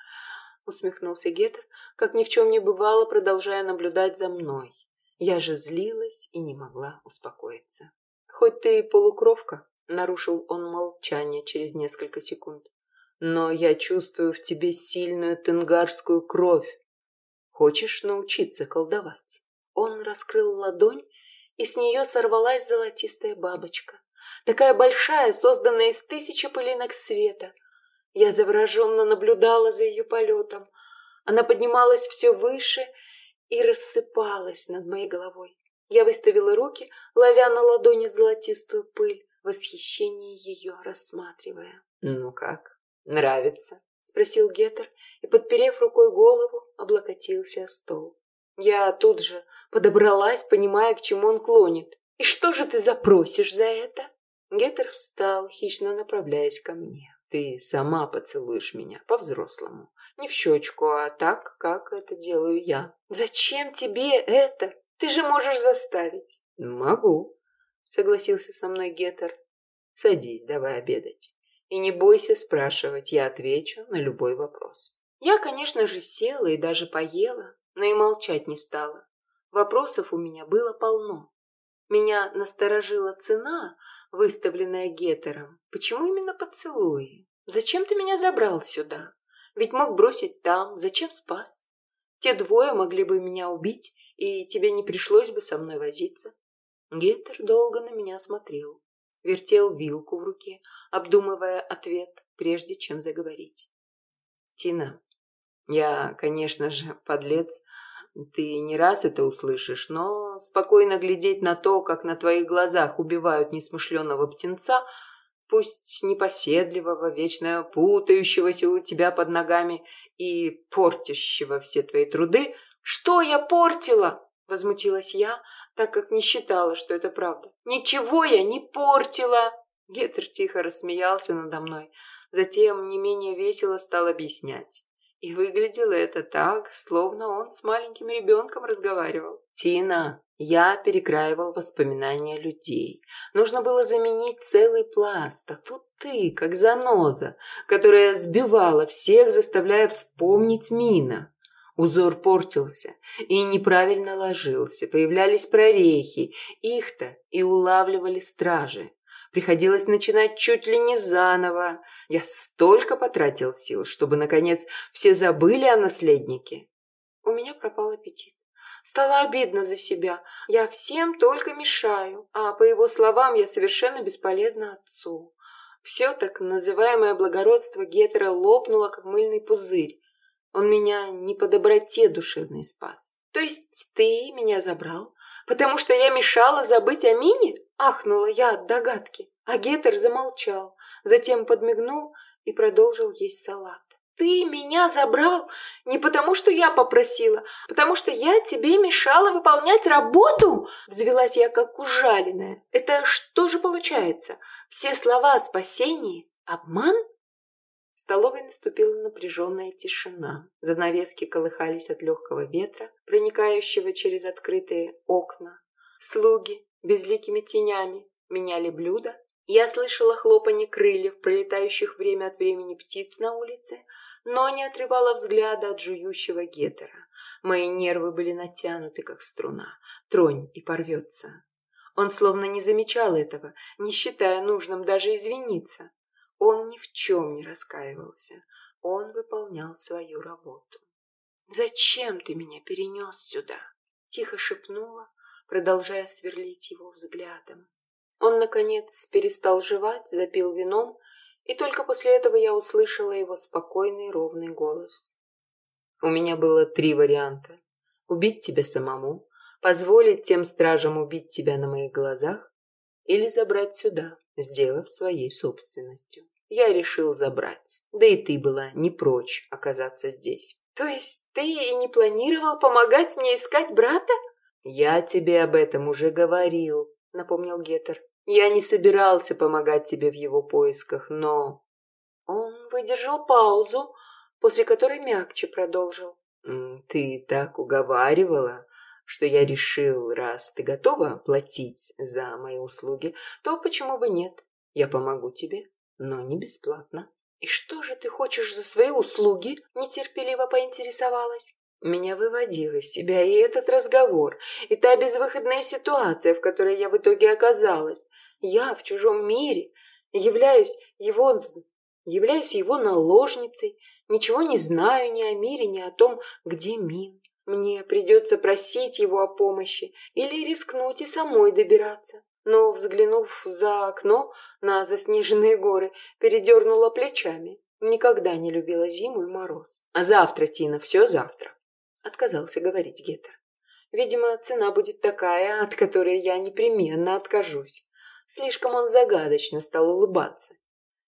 усмехнулся Гетер, как ни в чем не бывало, продолжая наблюдать за мной. Я же злилась и не могла успокоиться. «Хоть ты и полукровка», — нарушил он молчание через несколько секунд, «но я чувствую в тебе сильную тенгарскую кровь. Хочешь научиться колдовать?» Он раскрыл ладонь, и с нее сорвалась золотистая бабочка. Такая большая, созданная из тысячи пылинок света — я завороженно наблюдала за ее полетом. Она поднималась все выше и рассыпалась над моей головой. Я выставила руки, ловя на ладони золотистую пыль, в восхищении ее рассматривая. «Ну как, нравится?» спросил Гетер и, подперев рукой голову, облокотился о стол. Я тут же подобралась, понимая, к чему он клонит. «И что же ты запросишь за это?» Гетер встал, хищно направляясь ко мне. «Ты сама поцелуешь меня по-взрослому. Не в щечку, а так, как это делаю я». «Зачем тебе это? Ты же можешь заставить». «Могу», — согласился со мной Гетер. «Садись, давай обедать. И не бойся спрашивать, я отвечу на любой вопрос». Я, конечно же, села и даже поела, но и молчать не стала. Вопросов у меня было полно. Меня насторожила цена, выставленная Гетером. Почему именно поцелуи? Зачем ты меня забрал сюда? Ведь мог бросить там, зачем спас? Те двое могли бы меня убить, и тебе не пришлось бы со мной возиться. Гетер долго на меня смотрел, вертел вилку в руке, обдумывая ответ, прежде чем заговорить. «Тина, я, конечно же, подлец, ты не раз это услышишь, но спокойно глядеть на то, как на твоих глазах убивают несмышленного птенца, пусть непоседливого, вечно путающегося у тебя под ногами и портящего все твои труды. «Что я портила?» – возмутилась я, так как не считала, что это правда. «Ничего я не портила!» Гетер тихо рассмеялся надо мной, затем не менее весело стал объяснять. И выглядело это так, словно он с маленьким ребенком разговаривал. «Тина, я перекраивал воспоминания людей. Нужно было заменить целый пласт, а тут ты, как заноза, которая сбивала всех, заставляя вспомнить Мина. Узор портился и неправильно ложился, появлялись прорехи, их-то и улавливали стражи. Приходилось начинать чуть ли не заново. Я столько потратил сил, чтобы, наконец, все забыли о наследнике. У меня пропал аппетит. Стало обидно за себя. Я всем только мешаю, а по его словам я совершенно бесполезна отцу. Все так называемое благородство Гетера лопнуло, как мыльный пузырь. Он меня не по доброте душевной спас. То есть ты меня забрал, потому что я мешала забыть о Мине? Ахнула я от догадки. А Гетер замолчал, затем подмигнул и продолжил есть салат. «Ты меня забрал не потому, что я попросила, а потому что я тебе мешала выполнять работу?» Взвелась я как ужаленная. «Это что же получается? Все слова о спасении – обман?» В столовой наступила напряженная тишина. Занавески колыхались от легкого ветра, проникающего через открытые окна. Слуги безликими тенями меняли блюда. Я слышала хлопанье крыльев, пролетающих время от времени птиц на улице, но не отрывала взгляда от жующего гетера. Мои нервы были натянуты, как струна. Тронь и порвется. Он словно не замечал этого, не считая нужным даже извиниться. Он ни в чем не раскаивался. Он выполнял свою работу. «Зачем ты меня перенес сюда?» Тихо шепнула, продолжая сверлить его взглядом. Он, наконец, перестал жевать, запил вином, и только после этого я услышала его спокойный ровный голос. «У меня было три варианта. Убить тебя самому, позволить тем стражам убить тебя на моих глазах или забрать сюда, сделав своей собственностью. Я решил забрать, да и ты была не прочь оказаться здесь». «То есть ты и не планировал помогать мне искать брата?» «Я тебе об этом уже говорил», — напомнил Гетер. «Я не собирался помогать тебе в его поисках, но...» Он выдержал паузу, после которой мягче продолжил. «Ты так уговаривала, что я решил, раз ты готова платить за мои услуги, то почему бы нет? Я помогу тебе, но не бесплатно». «И что же ты хочешь за свои услуги?» – нетерпеливо поинтересовалась. Меня выводил из себя и этот разговор, и та безвыходная ситуация, в которой я в итоге оказалась. Я в чужом мире являюсь его, являюсь его наложницей, ничего не знаю ни о мире, ни о том, где Мин. Мне придется просить его о помощи или рискнуть и самой добираться. Но, взглянув за окно на заснеженные горы, передернула плечами. Никогда не любила зиму и мороз. А завтра, Тина, все завтра отказался говорить Гетер. Видимо, цена будет такая, от которой я непременно откажусь. Слишком он загадочно стал улыбаться.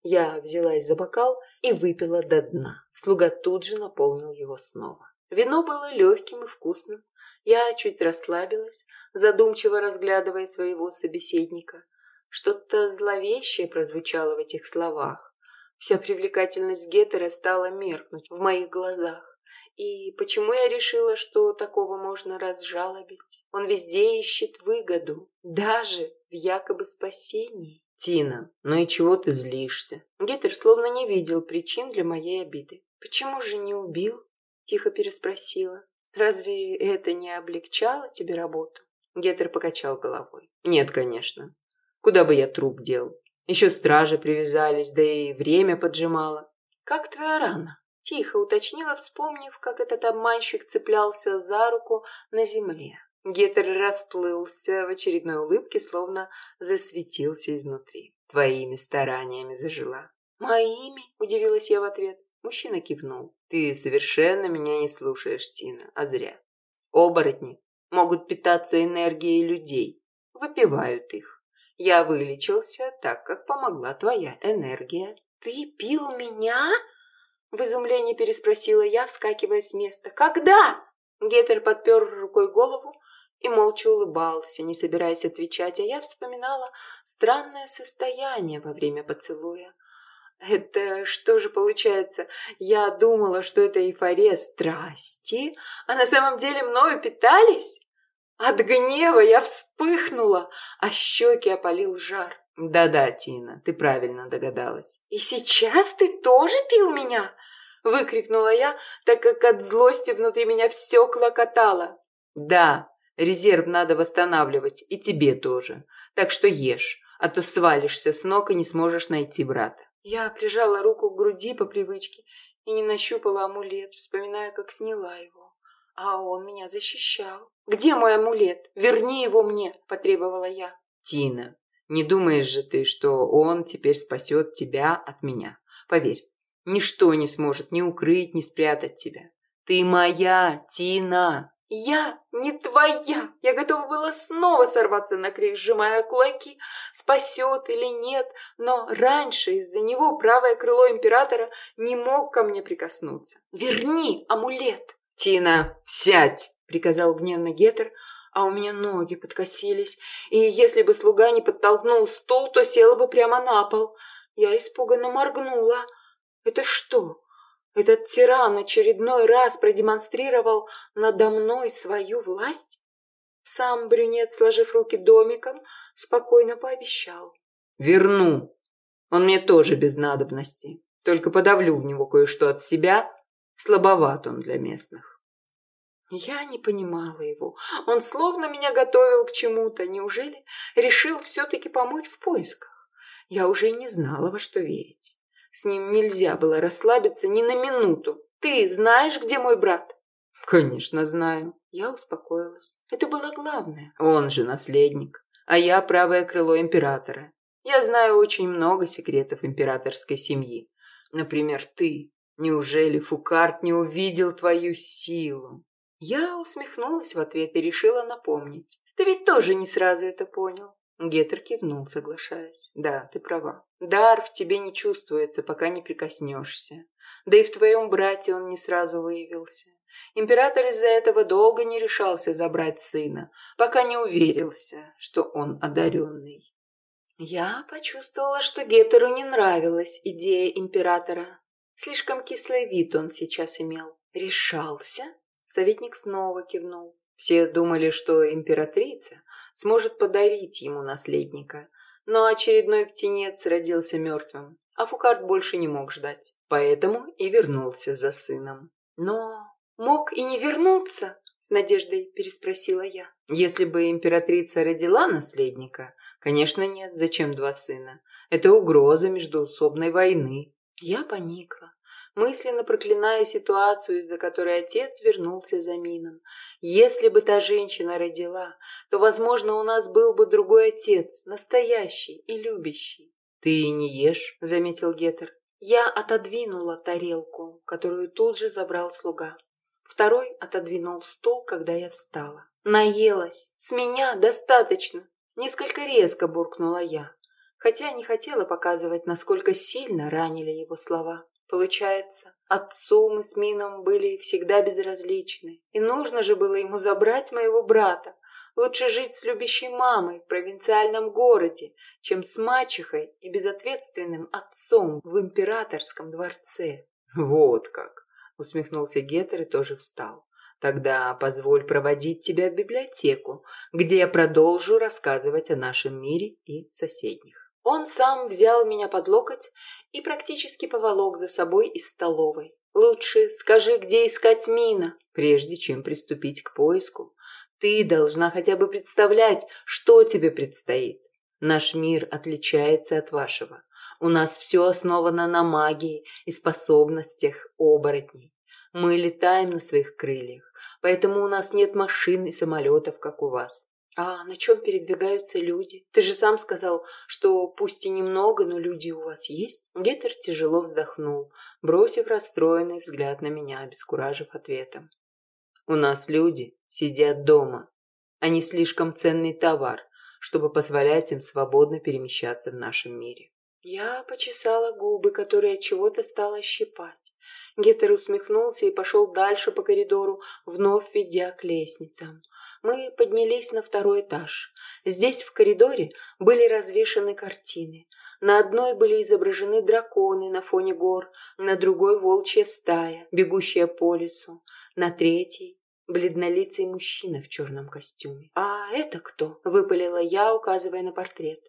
Я взялась за бокал и выпила до дна. Слуга тут же наполнил его снова. Вино было легким и вкусным. Я чуть расслабилась, задумчиво разглядывая своего собеседника. Что-то зловещее прозвучало в этих словах. Вся привлекательность Геттера стала меркнуть в моих глазах. И почему я решила, что такого можно разжалобить? Он везде ищет выгоду, даже в якобы спасении. Тина, ну и чего ты злишься? Геттер словно не видел причин для моей обиды. Почему же не убил? Тихо переспросила. Разве это не облегчало тебе работу? Геттер покачал головой. Нет, конечно. Куда бы я труп делал? Еще стражи привязались, да и время поджимало. Как твоя рана? Тихо уточнила, вспомнив, как этот обманщик цеплялся за руку на земле. Гетер расплылся в очередной улыбке, словно засветился изнутри. Твоими стараниями зажила. Моими? Удивилась я в ответ. Мужчина кивнул. Ты совершенно меня не слушаешь, Тина, а зря. Оборотни могут питаться энергией людей, выпивают их. Я вылечился так, как помогла твоя энергия. Ты пил меня? В изумлении переспросила я, вскакивая с места. «Когда?» Гетер подпер рукой голову и молча улыбался, не собираясь отвечать, а я вспоминала странное состояние во время поцелуя. Это что же получается? Я думала, что это эйфория страсти, а на самом деле мною питались? От гнева я вспыхнула, а щеки опалил жар. Да-да, Тина, ты правильно догадалась. И сейчас ты тоже пил меня? Выкрикнула я, так как от злости внутри меня все клокотало. Да, резерв надо восстанавливать, и тебе тоже. Так что ешь, а то свалишься с ног и не сможешь найти брата. Я прижала руку к груди по привычке и не нащупала амулет, вспоминая, как сняла его. А он меня защищал. «Где мой амулет? Верни его мне!» – потребовала я. «Тина, не думаешь же ты, что он теперь спасет тебя от меня? Поверь, ничто не сможет ни укрыть, ни спрятать тебя. Ты моя, Тина. Я не твоя. Я готова была снова сорваться на крик, сжимая кулаки, спасет или нет, но раньше из-за него правое крыло императора не мог ко мне прикоснуться. Верни амулет. Тина, сядь, приказал гневно Гетер, а у меня ноги подкосились, и если бы слуга не подтолкнул стул, то села бы прямо на пол. Я испуганно моргнула. Это что? Этот тиран очередной раз продемонстрировал надо мной свою власть? Сам брюнет, сложив руки домиком, спокойно пообещал. «Верну. Он мне тоже без надобности. Только подавлю в него кое-что от себя. Слабоват он для местных». Я не понимала его. Он словно меня готовил к чему-то. Неужели решил все-таки помочь в поисках? Я уже и не знала, во что верить. С ним нельзя было расслабиться ни на минуту. Ты знаешь, где мой брат? Конечно, знаю. Я успокоилась. Это было главное. Он же наследник, а я правое крыло императора. Я знаю очень много секретов императорской семьи. Например, ты. Неужели Фукарт не увидел твою силу? Я усмехнулась в ответ и решила напомнить. Ты ведь тоже не сразу это понял. Гетер кивнул, соглашаясь. Да, ты права. Дар в тебе не чувствуется, пока не прикоснешься. Да и в твоем брате он не сразу выявился. Император из-за этого долго не решался забрать сына, пока не уверился, что он одаренный. Я почувствовала, что Гетеру не нравилась идея императора. Слишком кислый вид он сейчас имел. Решался? Советник снова кивнул. Все думали, что императрица сможет подарить ему наследника, но очередной птенец родился мертвым, а Фукарт больше не мог ждать, поэтому и вернулся за сыном. Но мог и не вернуться, с надеждой переспросила я. Если бы императрица родила наследника, конечно нет, зачем два сына? Это угроза междоусобной войны. Я поникла мысленно проклиная ситуацию, из-за которой отец вернулся за Мином. Если бы та женщина родила, то, возможно, у нас был бы другой отец, настоящий и любящий. «Ты не ешь», — заметил Гетер. Я отодвинула тарелку, которую тут же забрал слуга. Второй отодвинул стул, когда я встала. Наелась. С меня достаточно. Несколько резко буркнула я хотя не хотела показывать, насколько сильно ранили его слова. Получается, отцу мы с Мином были всегда безразличны, и нужно же было ему забрать моего брата. Лучше жить с любящей мамой в провинциальном городе, чем с мачехой и безответственным отцом в императорском дворце. Вот как, усмехнулся Гетер и тоже встал. Тогда позволь проводить тебя в библиотеку, где я продолжу рассказывать о нашем мире и соседних. Он сам взял меня под локоть и практически поволок за собой из столовой. Лучше скажи, где искать Мина, прежде чем приступить к поиску. Ты должна хотя бы представлять, что тебе предстоит. Наш мир отличается от вашего. У нас все основано на магии и способностях оборотней. Мы летаем на своих крыльях, поэтому у нас нет машин и самолетов, как у вас. А на чем передвигаются люди? Ты же сам сказал, что пусть и немного, но люди у вас есть? Геттер тяжело вздохнул, бросив расстроенный взгляд на меня, обескуражив ответом. У нас люди сидят дома. Они слишком ценный товар, чтобы позволять им свободно перемещаться в нашем мире. Я почесала губы, которые от чего-то стала щипать. Геттер усмехнулся и пошел дальше по коридору, вновь ведя к лестницам. Мы поднялись на второй этаж. Здесь, в коридоре, были развешаны картины. На одной были изображены драконы на фоне гор, на другой волчья стая, бегущая по лесу, на третьей бледнолицый мужчина в черном костюме. «А это кто?» – выпалила я, указывая на портрет.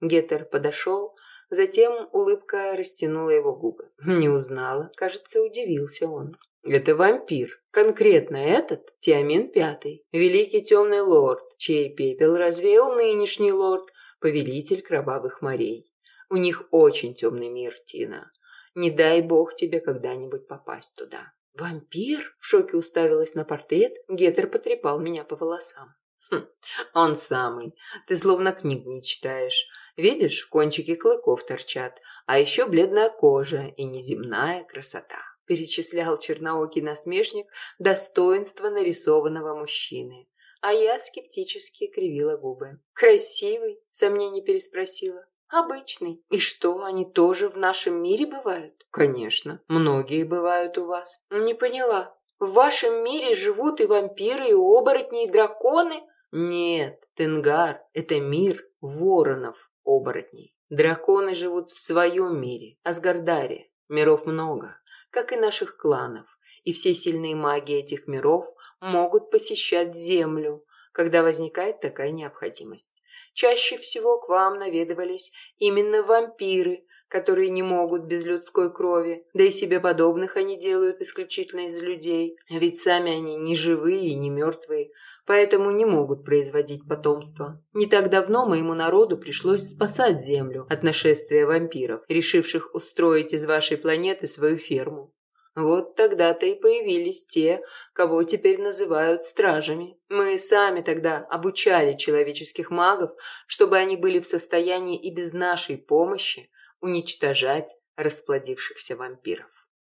Геттер подошел, Затем улыбка растянула его губы. Не узнала, кажется, удивился он. Это вампир. Конкретно этот Тиамин Пятый, великий темный лорд, чей пепел развеял нынешний лорд, повелитель кровавых морей. У них очень темный мир, Тина. Не дай бог тебе когда-нибудь попасть туда. «Вампир?» – в шоке уставилась на портрет. Гетер потрепал меня по волосам. Хм, он самый. Ты словно книг не читаешь. Видишь, кончики клыков торчат, а еще бледная кожа и неземная красота. Перечислял черноокий насмешник достоинство нарисованного мужчины. А я скептически кривила губы. «Красивый?» – сомнений переспросила. «Обычный. И что, они тоже в нашем мире бывают?» «Конечно. Многие бывают у вас». «Не поняла. В вашем мире живут и вампиры, и оборотни, и драконы?» «Нет, Тенгар – это мир воронов оборотней. Драконы живут в своем мире, Асгардаре. Миров много, как и наших кланов, и все сильные маги этих миров могут посещать Землю, когда возникает такая необходимость. Чаще всего к вам наведывались именно вампиры, которые не могут без людской крови, да и себе подобных они делают исключительно из людей, ведь сами они не живые и не мертвые, поэтому не могут производить потомство. Не так давно моему народу пришлось спасать Землю от нашествия вампиров, решивших устроить из вашей планеты свою ферму. Вот тогда-то и появились те, кого теперь называют стражами. Мы сами тогда обучали человеческих магов, чтобы они были в состоянии и без нашей помощи уничтожать расплодившихся вампиров.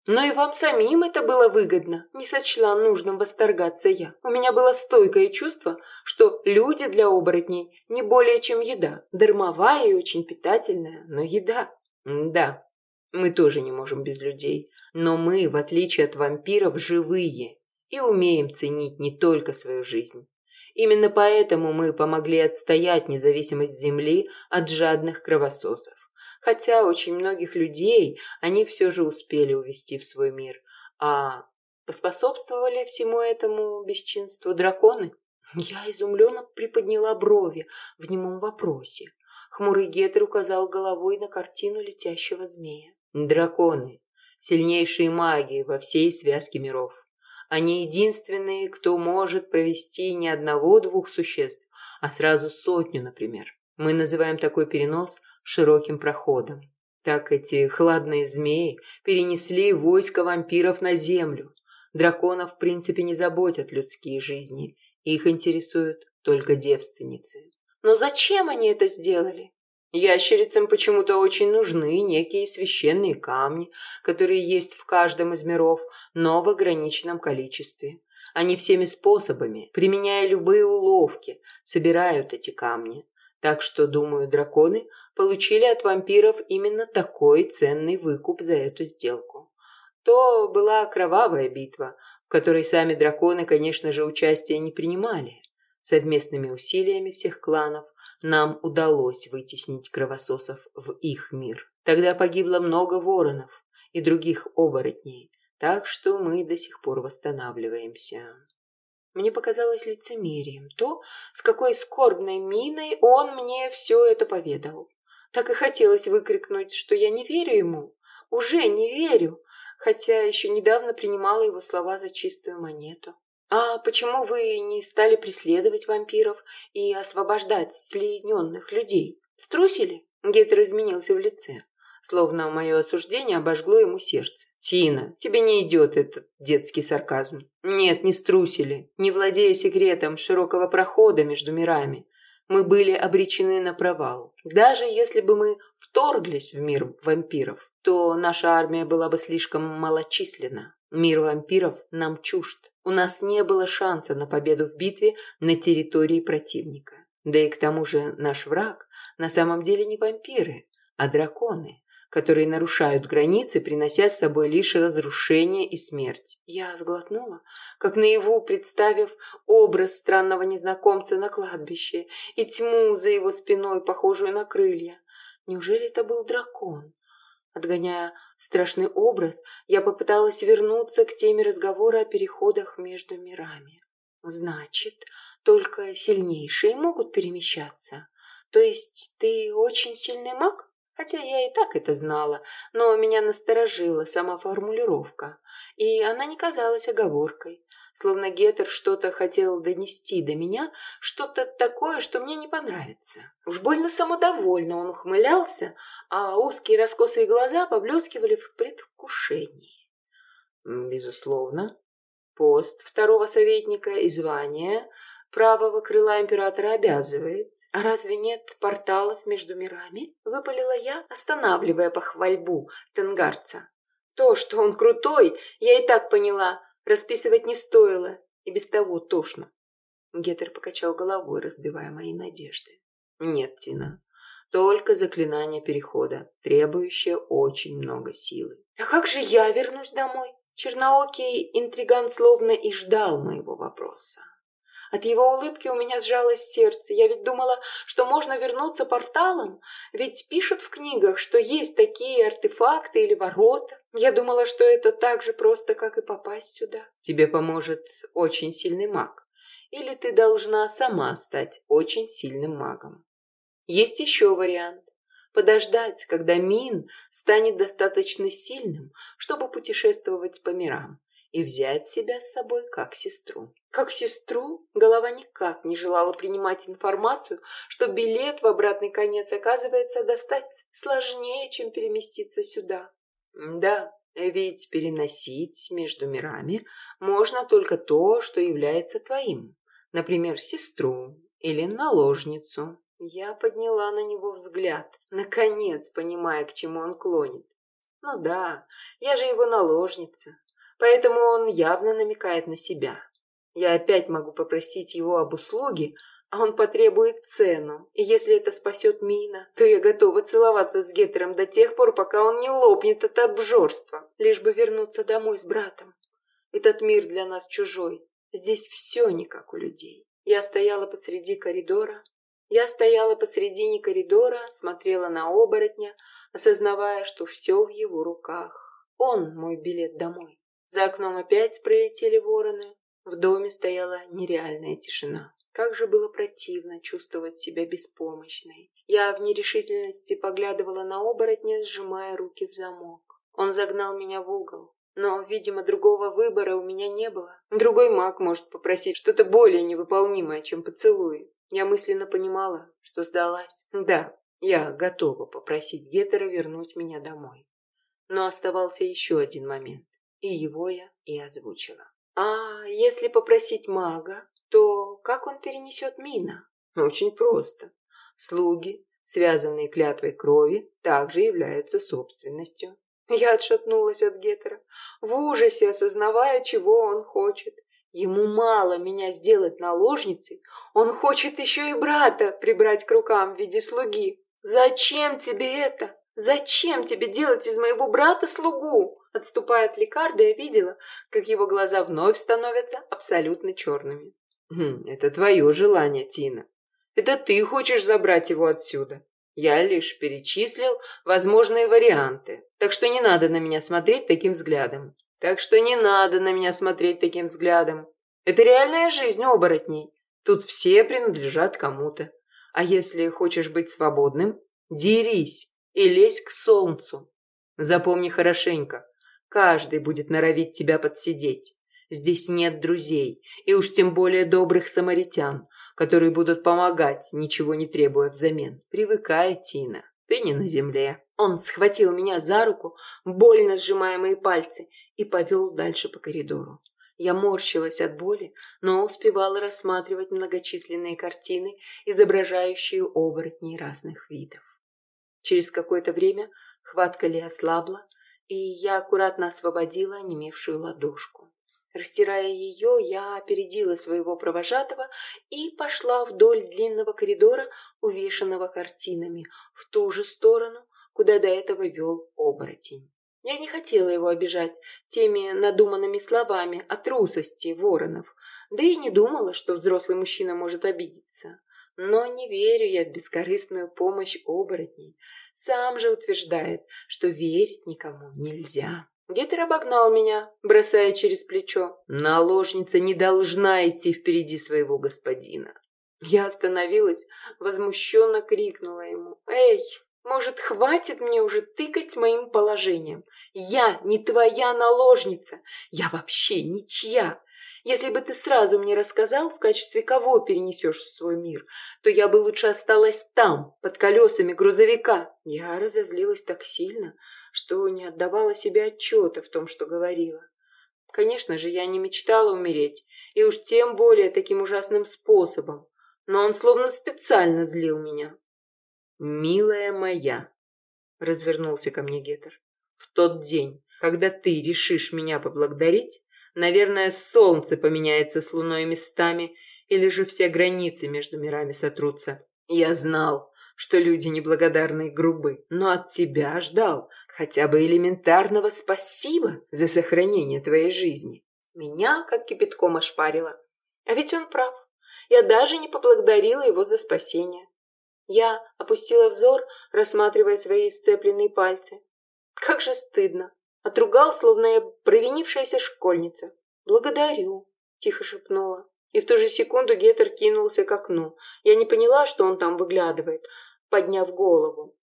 Но и вам самим это было выгодно, не сочла нужным восторгаться я. У меня было стойкое чувство, что люди для оборотней не более чем еда, дармовая и очень питательная, но еда. Да, мы тоже не можем без людей, но мы, в отличие от вампиров, живые и умеем ценить не только свою жизнь. Именно поэтому мы помогли отстоять независимость Земли от жадных кровососов хотя очень многих людей они все же успели увести в свой мир. А поспособствовали всему этому бесчинству драконы? Я изумленно приподняла брови в немом вопросе. Хмурый Гетер указал головой на картину летящего змея. Драконы – сильнейшие маги во всей связке миров. Они единственные, кто может провести не одного-двух существ, а сразу сотню, например. Мы называем такой перенос широким проходом. Так эти хладные змеи перенесли войско вампиров на землю. Драконов в принципе не заботят людские жизни, их интересуют только девственницы. Но зачем они это сделали? Ящерицам почему-то очень нужны некие священные камни, которые есть в каждом из миров, но в ограниченном количестве. Они всеми способами, применяя любые уловки, собирают эти камни. Так что, думаю, драконы получили от вампиров именно такой ценный выкуп за эту сделку. То была кровавая битва, в которой сами драконы, конечно же, участия не принимали. Совместными усилиями всех кланов нам удалось вытеснить кровососов в их мир. Тогда погибло много воронов и других оборотней, так что мы до сих пор восстанавливаемся. Мне показалось лицемерием то, с какой скорбной миной он мне все это поведал. Так и хотелось выкрикнуть, что я не верю ему, уже не верю, хотя еще недавно принимала его слова за чистую монету. «А почему вы не стали преследовать вампиров и освобождать плененных людей? Струсили?» Гетер изменился в лице, словно мое осуждение обожгло ему сердце. «Тина, тебе не идет этот детский сарказм. Нет, не струсили, не владея секретом широкого прохода между мирами. Мы были обречены на провал. Даже если бы мы вторглись в мир вампиров, то наша армия была бы слишком малочисленна. Мир вампиров нам чужд. У нас не было шанса на победу в битве на территории противника. Да и к тому же наш враг на самом деле не вампиры, а драконы, которые нарушают границы, принося с собой лишь разрушение и смерть. Я сглотнула, как наяву представив образ странного незнакомца на кладбище и тьму за его спиной, похожую на крылья. Неужели это был дракон? Отгоняя страшный образ, я попыталась вернуться к теме разговора о переходах между мирами. Значит, только сильнейшие могут перемещаться. То есть ты очень сильный маг? Хотя я и так это знала, но меня насторожила сама формулировка, и она не казалась оговоркой словно Гетер что-то хотел донести до меня, что-то такое, что мне не понравится. Уж больно самодовольно он ухмылялся, а узкие раскосые глаза поблескивали в предвкушении. Безусловно, пост второго советника и звание правого крыла императора обязывает. А разве нет порталов между мирами? Выпалила я, останавливая похвальбу тенгарца. То, что он крутой, я и так поняла, Расписывать не стоило, и без того тошно. Гетер покачал головой, разбивая мои надежды. Нет, Тина, только заклинание перехода, требующее очень много силы. А как же я вернусь домой? Черноокий интриган словно и ждал моего вопроса. От его улыбки у меня сжалось сердце. Я ведь думала, что можно вернуться порталом. Ведь пишут в книгах, что есть такие артефакты или ворота. Я думала, что это так же просто, как и попасть сюда. Тебе поможет очень сильный маг. Или ты должна сама стать очень сильным магом. Есть еще вариант. Подождать, когда Мин станет достаточно сильным, чтобы путешествовать по мирам и взять себя с собой как сестру. Как сестру? Голова никак не желала принимать информацию, что билет в обратный конец, оказывается, достать сложнее, чем переместиться сюда. Да, ведь переносить между мирами можно только то, что является твоим. Например, сестру или наложницу. Я подняла на него взгляд, наконец понимая, к чему он клонит. Ну да, я же его наложница, поэтому он явно намекает на себя. Я опять могу попросить его об услуге, а он потребует цену, и если это спасет Мина, то я готова целоваться с Гетером до тех пор, пока он не лопнет от обжорства, лишь бы вернуться домой с братом. Этот мир для нас чужой, здесь все не как у людей. Я стояла посреди коридора, я стояла посредине коридора, смотрела на оборотня, осознавая, что все в его руках. Он мой билет домой. За окном опять пролетели вороны. В доме стояла нереальная тишина. Как же было противно чувствовать себя беспомощной. Я в нерешительности поглядывала на оборотня, сжимая руки в замок. Он загнал меня в угол. Но, видимо, другого выбора у меня не было. Другой маг может попросить что-то более невыполнимое, чем поцелуй. Я мысленно понимала, что сдалась. Да, я готова попросить Гетера вернуть меня домой. Но оставался еще один момент и его я и озвучила. А если попросить мага, то как он перенесет мина? Очень просто. Слуги, связанные клятвой крови, также являются собственностью. Я отшатнулась от Гетера, в ужасе осознавая, чего он хочет. Ему мало меня сделать наложницей, он хочет еще и брата прибрать к рукам в виде слуги. Зачем тебе это? Зачем тебе делать из моего брата слугу? Отступая от лекарда, я видела, как его глаза вновь становятся абсолютно черными. Хм, «Это твое желание, Тина. Это ты хочешь забрать его отсюда. Я лишь перечислил возможные варианты, так что не надо на меня смотреть таким взглядом. Так что не надо на меня смотреть таким взглядом. Это реальная жизнь оборотней. Тут все принадлежат кому-то. А если хочешь быть свободным, дерись и лезь к солнцу. Запомни хорошенько, Каждый будет норовить тебя подсидеть. Здесь нет друзей, и уж тем более добрых самаритян, которые будут помогать, ничего не требуя взамен. Привыкай, Тина, ты не на земле. Он схватил меня за руку, больно сжимая мои пальцы, и повел дальше по коридору. Я морщилась от боли, но успевала рассматривать многочисленные картины, изображающие оборотней разных видов. Через какое-то время хватка Ли ослабла, и я аккуратно освободила онемевшую ладошку. Растирая ее, я опередила своего провожатого и пошла вдоль длинного коридора, увешанного картинами, в ту же сторону, куда до этого вел оборотень. Я не хотела его обижать теми надуманными словами о трусости воронов, да и не думала, что взрослый мужчина может обидеться. Но не верю я в бескорыстную помощь оборотней. Сам же утверждает, что верить никому нельзя. Гетер обогнал меня, бросая через плечо. Наложница не должна идти впереди своего господина. Я остановилась, возмущенно крикнула ему. «Эй, может, хватит мне уже тыкать моим положением? Я не твоя наложница, я вообще ничья. Если бы ты сразу мне рассказал, в качестве кого перенесешь в свой мир, то я бы лучше осталась там, под колесами грузовика. Я разозлилась так сильно, что не отдавала себе отчета в том, что говорила. Конечно же, я не мечтала умереть, и уж тем более таким ужасным способом, но он словно специально злил меня. «Милая моя», — развернулся ко мне Гетер, — «в тот день, когда ты решишь меня поблагодарить, Наверное, солнце поменяется с луной местами, или же все границы между мирами сотрутся. Я знал, что люди неблагодарны и грубы, но от тебя ждал хотя бы элементарного спасибо за сохранение твоей жизни. Меня как кипятком ошпарило. А ведь он прав. Я даже не поблагодарила его за спасение. Я опустила взор, рассматривая свои сцепленные пальцы. Как же стыдно. Отругал, словно я провинившаяся школьница. «Благодарю», – тихо шепнула. И в ту же секунду Гетер кинулся к окну. Я не поняла, что он там выглядывает, подняв голову.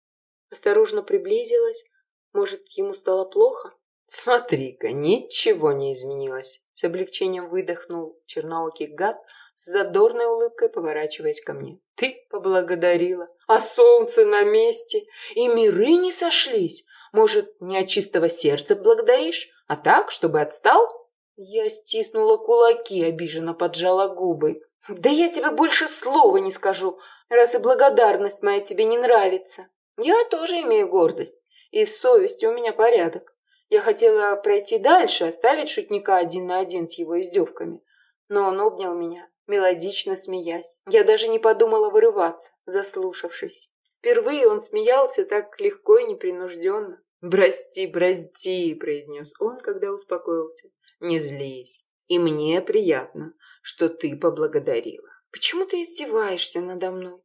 Осторожно приблизилась. Может, ему стало плохо? «Смотри-ка, ничего не изменилось!» С облегчением выдохнул черноокий гад, с задорной улыбкой поворачиваясь ко мне. «Ты поблагодарила, а солнце на месте, и миры не сошлись. Может, не от чистого сердца благодаришь, а так, чтобы отстал?» Я стиснула кулаки, обиженно поджала губы. «Да я тебе больше слова не скажу, раз и благодарность моя тебе не нравится. Я тоже имею гордость, и с совестью у меня порядок. Я хотела пройти дальше, оставить шутника один на один с его издевками, но он обнял меня, мелодично смеясь. Я даже не подумала вырываться, заслушавшись. Впервые он смеялся так легко и непринужденно. «Прости, прости», — произнес он, когда успокоился. «Не злись. И мне приятно, что ты поблагодарила». «Почему ты издеваешься надо мной?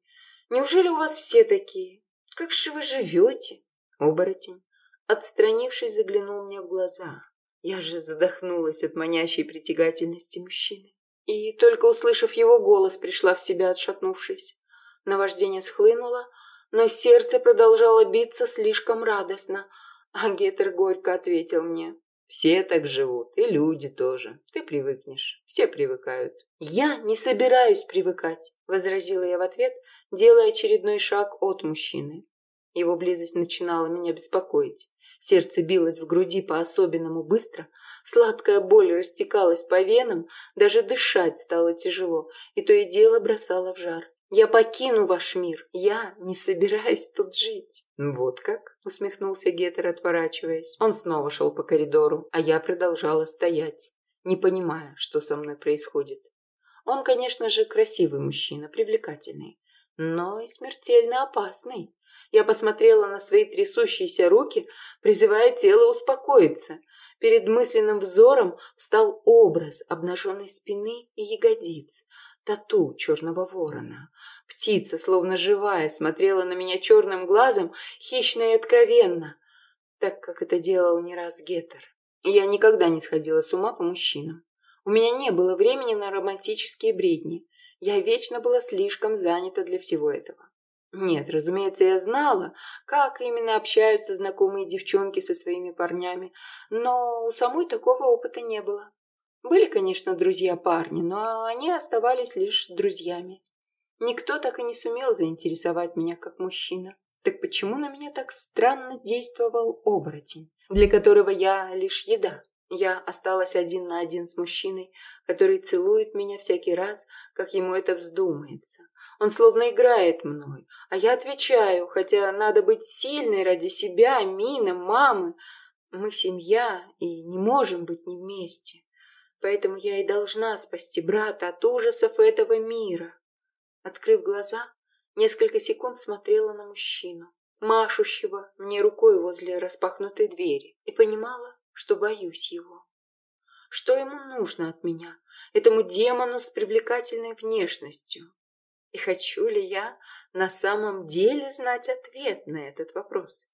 Неужели у вас все такие? Как же вы живете?» Оборотень, отстранившись, заглянул мне в глаза. Я же задохнулась от манящей притягательности мужчины. И только услышав его голос, пришла в себя, отшатнувшись. Наваждение схлынуло, но сердце продолжало биться слишком радостно, а Гетер горько ответил мне. «Все так живут, и люди тоже. Ты привыкнешь. Все привыкают». «Я не собираюсь привыкать», — возразила я в ответ, делая очередной шаг от мужчины. Его близость начинала меня беспокоить. Сердце билось в груди по-особенному быстро, сладкая боль растекалась по венам, даже дышать стало тяжело, и то и дело бросало в жар. Я покину ваш мир. Я не собираюсь тут жить. Вот как? Усмехнулся Гетер, отворачиваясь. Он снова шел по коридору, а я продолжала стоять, не понимая, что со мной происходит. Он, конечно же, красивый мужчина, привлекательный, но и смертельно опасный. Я посмотрела на свои трясущиеся руки, призывая тело успокоиться. Перед мысленным взором встал образ обнаженной спины и ягодиц, тату черного ворона. Птица, словно живая, смотрела на меня черным глазом, хищно и откровенно, так как это делал не раз Гетер. Я никогда не сходила с ума по мужчинам. У меня не было времени на романтические бредни. Я вечно была слишком занята для всего этого. Нет, разумеется, я знала, как именно общаются знакомые девчонки со своими парнями, но у самой такого опыта не было. Были, конечно, друзья-парни, но они оставались лишь друзьями. Никто так и не сумел заинтересовать меня как мужчина. Так почему на меня так странно действовал оборотень, для которого я лишь еда? Я осталась один на один с мужчиной, который целует меня всякий раз, как ему это вздумается. Он словно играет мной, а я отвечаю, хотя надо быть сильной ради себя, Мины, мамы. Мы семья и не можем быть не вместе. Поэтому я и должна спасти брата от ужасов этого мира. Открыв глаза, несколько секунд смотрела на мужчину, машущего мне рукой возле распахнутой двери, и понимала, что боюсь его. Что ему нужно от меня, этому демону с привлекательной внешностью? И хочу ли я на самом деле знать ответ на этот вопрос?